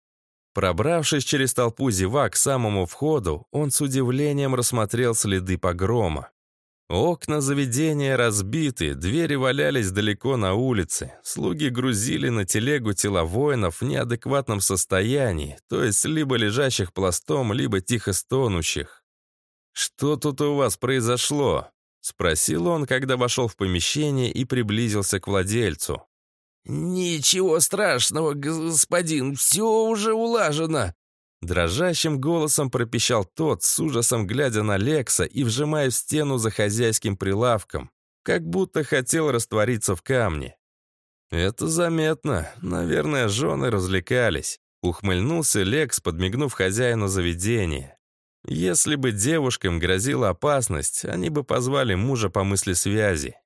Пробравшись через толпу зевак к самому входу, он с удивлением рассмотрел следы погрома. Окна заведения разбиты, двери валялись далеко на улице. Слуги грузили на телегу тела воинов в неадекватном состоянии, то есть либо лежащих пластом, либо тихо стонущих. «Что тут у вас произошло?» — спросил он, когда вошел в помещение и приблизился к владельцу. «Ничего страшного, господин, все уже улажено!» Дрожащим голосом пропищал тот, с ужасом глядя на Лекса и вжимая в стену за хозяйским прилавком, как будто хотел раствориться в камне. «Это заметно. Наверное, жены развлекались», — ухмыльнулся Лекс, подмигнув хозяину заведения. Если бы девушкам грозила опасность, они бы позвали мужа по мысли связи.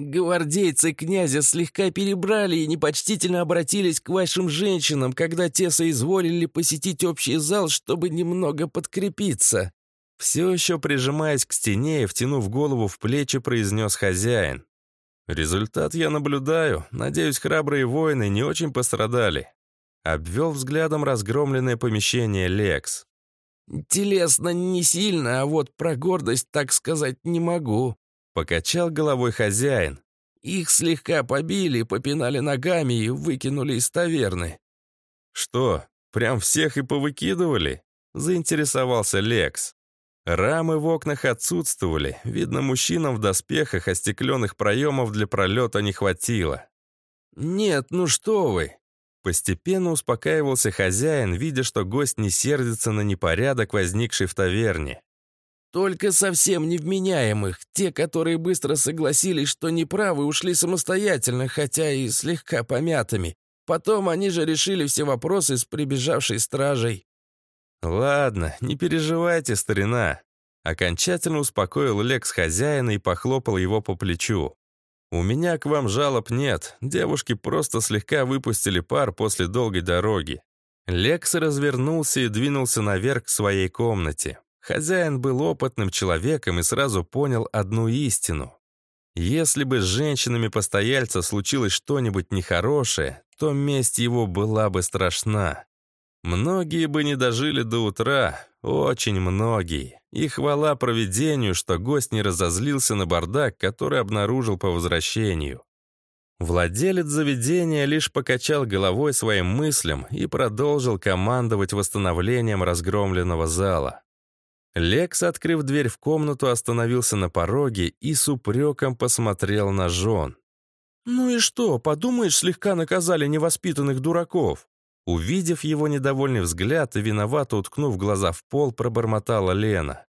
«Гвардейцы князя слегка перебрали и непочтительно обратились к вашим женщинам, когда те соизволили посетить общий зал, чтобы немного подкрепиться». Все еще прижимаясь к стене и втянув голову в плечи, произнес хозяин. «Результат я наблюдаю. Надеюсь, храбрые воины не очень пострадали». Обвел взглядом разгромленное помещение Лекс. «Телесно не сильно, а вот про гордость так сказать не могу», — покачал головой хозяин. «Их слегка побили, попинали ногами и выкинули из таверны». «Что, прям всех и повыкидывали?» — заинтересовался Лекс. Рамы в окнах отсутствовали, видно, мужчинам в доспехах остекленных проемов для пролета не хватило. «Нет, ну что вы!» Постепенно успокаивался хозяин, видя, что гость не сердится на непорядок, возникший в таверне. «Только совсем невменяемых. Те, которые быстро согласились, что неправы, ушли самостоятельно, хотя и слегка помятыми. Потом они же решили все вопросы с прибежавшей стражей». «Ладно, не переживайте, старина». Окончательно успокоил Лекс хозяина и похлопал его по плечу. «У меня к вам жалоб нет. Девушки просто слегка выпустили пар после долгой дороги». Лекс развернулся и двинулся наверх к своей комнате. Хозяин был опытным человеком и сразу понял одну истину. Если бы с женщинами постояльца случилось что-нибудь нехорошее, то месть его была бы страшна. Многие бы не дожили до утра, очень многие. И хвала проведению, что гость не разозлился на бардак, который обнаружил по возвращению. Владелец заведения лишь покачал головой своим мыслям и продолжил командовать восстановлением разгромленного зала. Лекс, открыв дверь в комнату, остановился на пороге и с упреком посмотрел на жен. «Ну и что, подумаешь, слегка наказали невоспитанных дураков?» Увидев его недовольный взгляд и виновато уткнув глаза в пол, пробормотала Лена.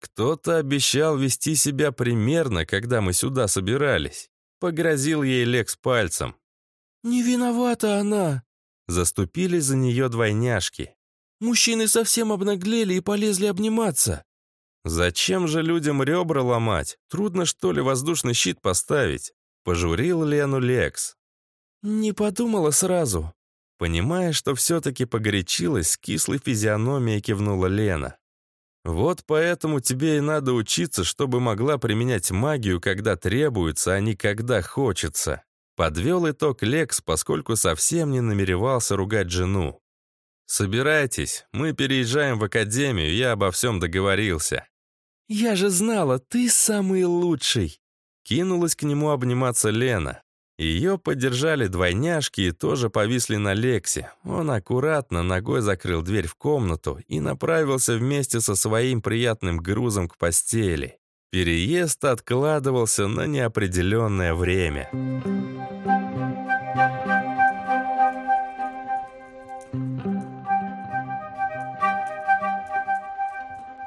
«Кто-то обещал вести себя примерно, когда мы сюда собирались». Погрозил ей Лекс пальцем. «Не виновата она!» Заступили за нее двойняшки. «Мужчины совсем обнаглели и полезли обниматься». «Зачем же людям ребра ломать? Трудно, что ли, воздушный щит поставить?» Пожурил Лену Лекс. «Не подумала сразу», Понимая, что все-таки погорячилась, с кислой физиономией кивнула Лена. «Вот поэтому тебе и надо учиться, чтобы могла применять магию, когда требуется, а не когда хочется». Подвел итог Лекс, поскольку совсем не намеревался ругать жену. «Собирайтесь, мы переезжаем в академию, я обо всем договорился». «Я же знала, ты самый лучший!» Кинулась к нему обниматься Лена. Ее поддержали двойняшки и тоже повисли на Лексе. Он аккуратно ногой закрыл дверь в комнату и направился вместе со своим приятным грузом к постели. Переезд откладывался на неопределенное время.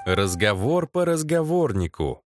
Разговор по разговорнику.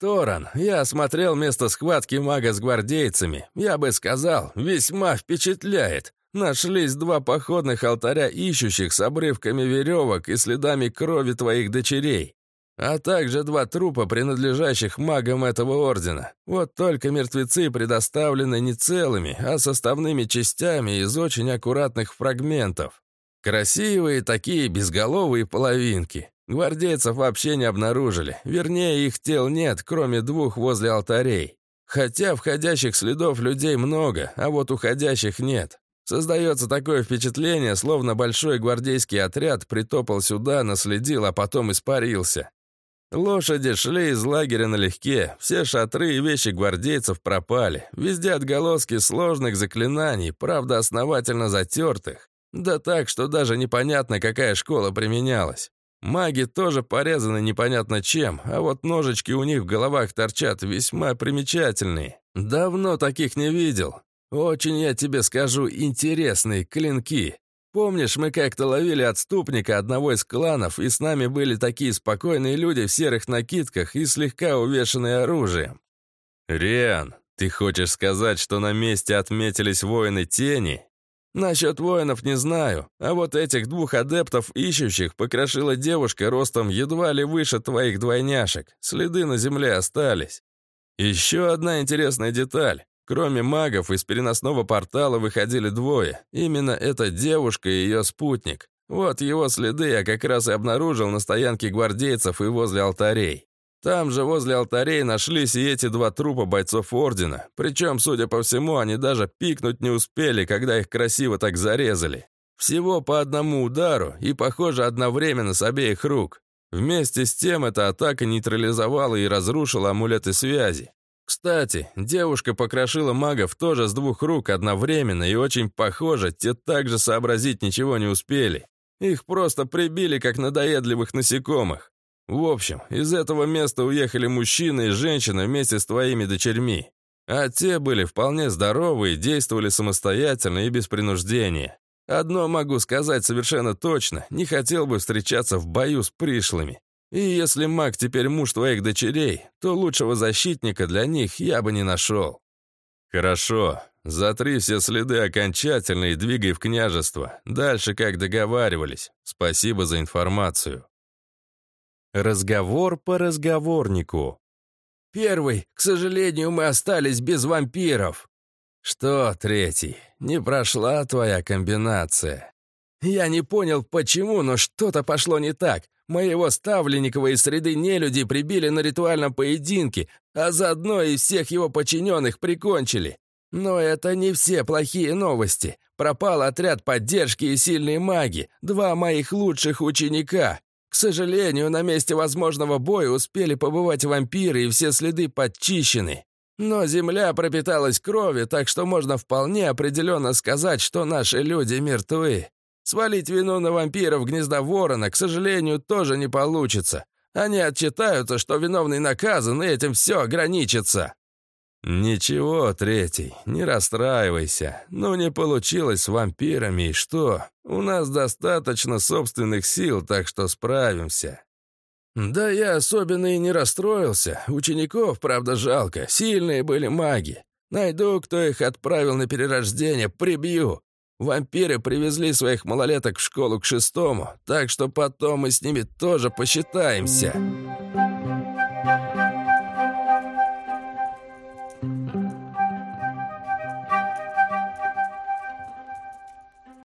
«Торан, я осмотрел место схватки мага с гвардейцами. Я бы сказал, весьма впечатляет. Нашлись два походных алтаря ищущих с обрывками веревок и следами крови твоих дочерей, а также два трупа, принадлежащих магам этого ордена. Вот только мертвецы предоставлены не целыми, а составными частями из очень аккуратных фрагментов. Красивые такие безголовые половинки. Гвардейцев вообще не обнаружили. Вернее, их тел нет, кроме двух возле алтарей. Хотя входящих следов людей много, а вот уходящих нет. Создается такое впечатление, словно большой гвардейский отряд притопал сюда, наследил, а потом испарился. Лошади шли из лагеря налегке, все шатры и вещи гвардейцев пропали. Везде отголоски сложных заклинаний, правда основательно затертых. Да так, что даже непонятно, какая школа применялась. Маги тоже порезаны непонятно чем, а вот ножички у них в головах торчат весьма примечательные. Давно таких не видел. Очень, я тебе скажу, интересные клинки. Помнишь, мы как-то ловили отступника одного из кланов, и с нами были такие спокойные люди в серых накидках и слегка увешанные оружием? Риан, ты хочешь сказать, что на месте отметились воины тени? Насчет воинов не знаю, а вот этих двух адептов, ищущих, покрошила девушка ростом едва ли выше твоих двойняшек. Следы на земле остались. Еще одна интересная деталь. Кроме магов, из переносного портала выходили двое. Именно эта девушка и ее спутник. Вот его следы я как раз и обнаружил на стоянке гвардейцев и возле алтарей. Там же возле алтарей нашлись и эти два трупа бойцов Ордена. Причем, судя по всему, они даже пикнуть не успели, когда их красиво так зарезали. Всего по одному удару и, похоже, одновременно с обеих рук. Вместе с тем эта атака нейтрализовала и разрушила амулеты связи. Кстати, девушка покрошила магов тоже с двух рук одновременно, и очень похоже, те также сообразить ничего не успели. Их просто прибили, как надоедливых насекомых. В общем, из этого места уехали мужчина и женщина вместе с твоими дочерьми. А те были вполне здоровы и действовали самостоятельно и без принуждения. Одно могу сказать совершенно точно, не хотел бы встречаться в бою с пришлыми. И если маг теперь муж твоих дочерей, то лучшего защитника для них я бы не нашел. Хорошо, затри все следы окончательно и двигай в княжество. Дальше, как договаривались. Спасибо за информацию. Разговор по разговорнику. «Первый, к сожалению, мы остались без вампиров». «Что, третий, не прошла твоя комбинация?» «Я не понял, почему, но что-то пошло не так. Моего ставленникова из среды нелюдей прибили на ритуальном поединке, а заодно и всех его подчиненных прикончили. Но это не все плохие новости. Пропал отряд поддержки и сильные маги, два моих лучших ученика. К сожалению, на месте возможного боя успели побывать вампиры, и все следы подчищены. Но земля пропиталась кровью, так что можно вполне определенно сказать, что наши люди мертвы. Свалить вину на вампиров гнезда ворона, к сожалению, тоже не получится. Они отчитаются, что виновный наказан, и этим все ограничится. «Ничего, третий, не расстраивайся. Ну, не получилось с вампирами, и что? У нас достаточно собственных сил, так что справимся». «Да я особенно и не расстроился. Учеников, правда, жалко. Сильные были маги. Найду, кто их отправил на перерождение, прибью. Вампиры привезли своих малолеток в школу к шестому, так что потом мы с ними тоже посчитаемся».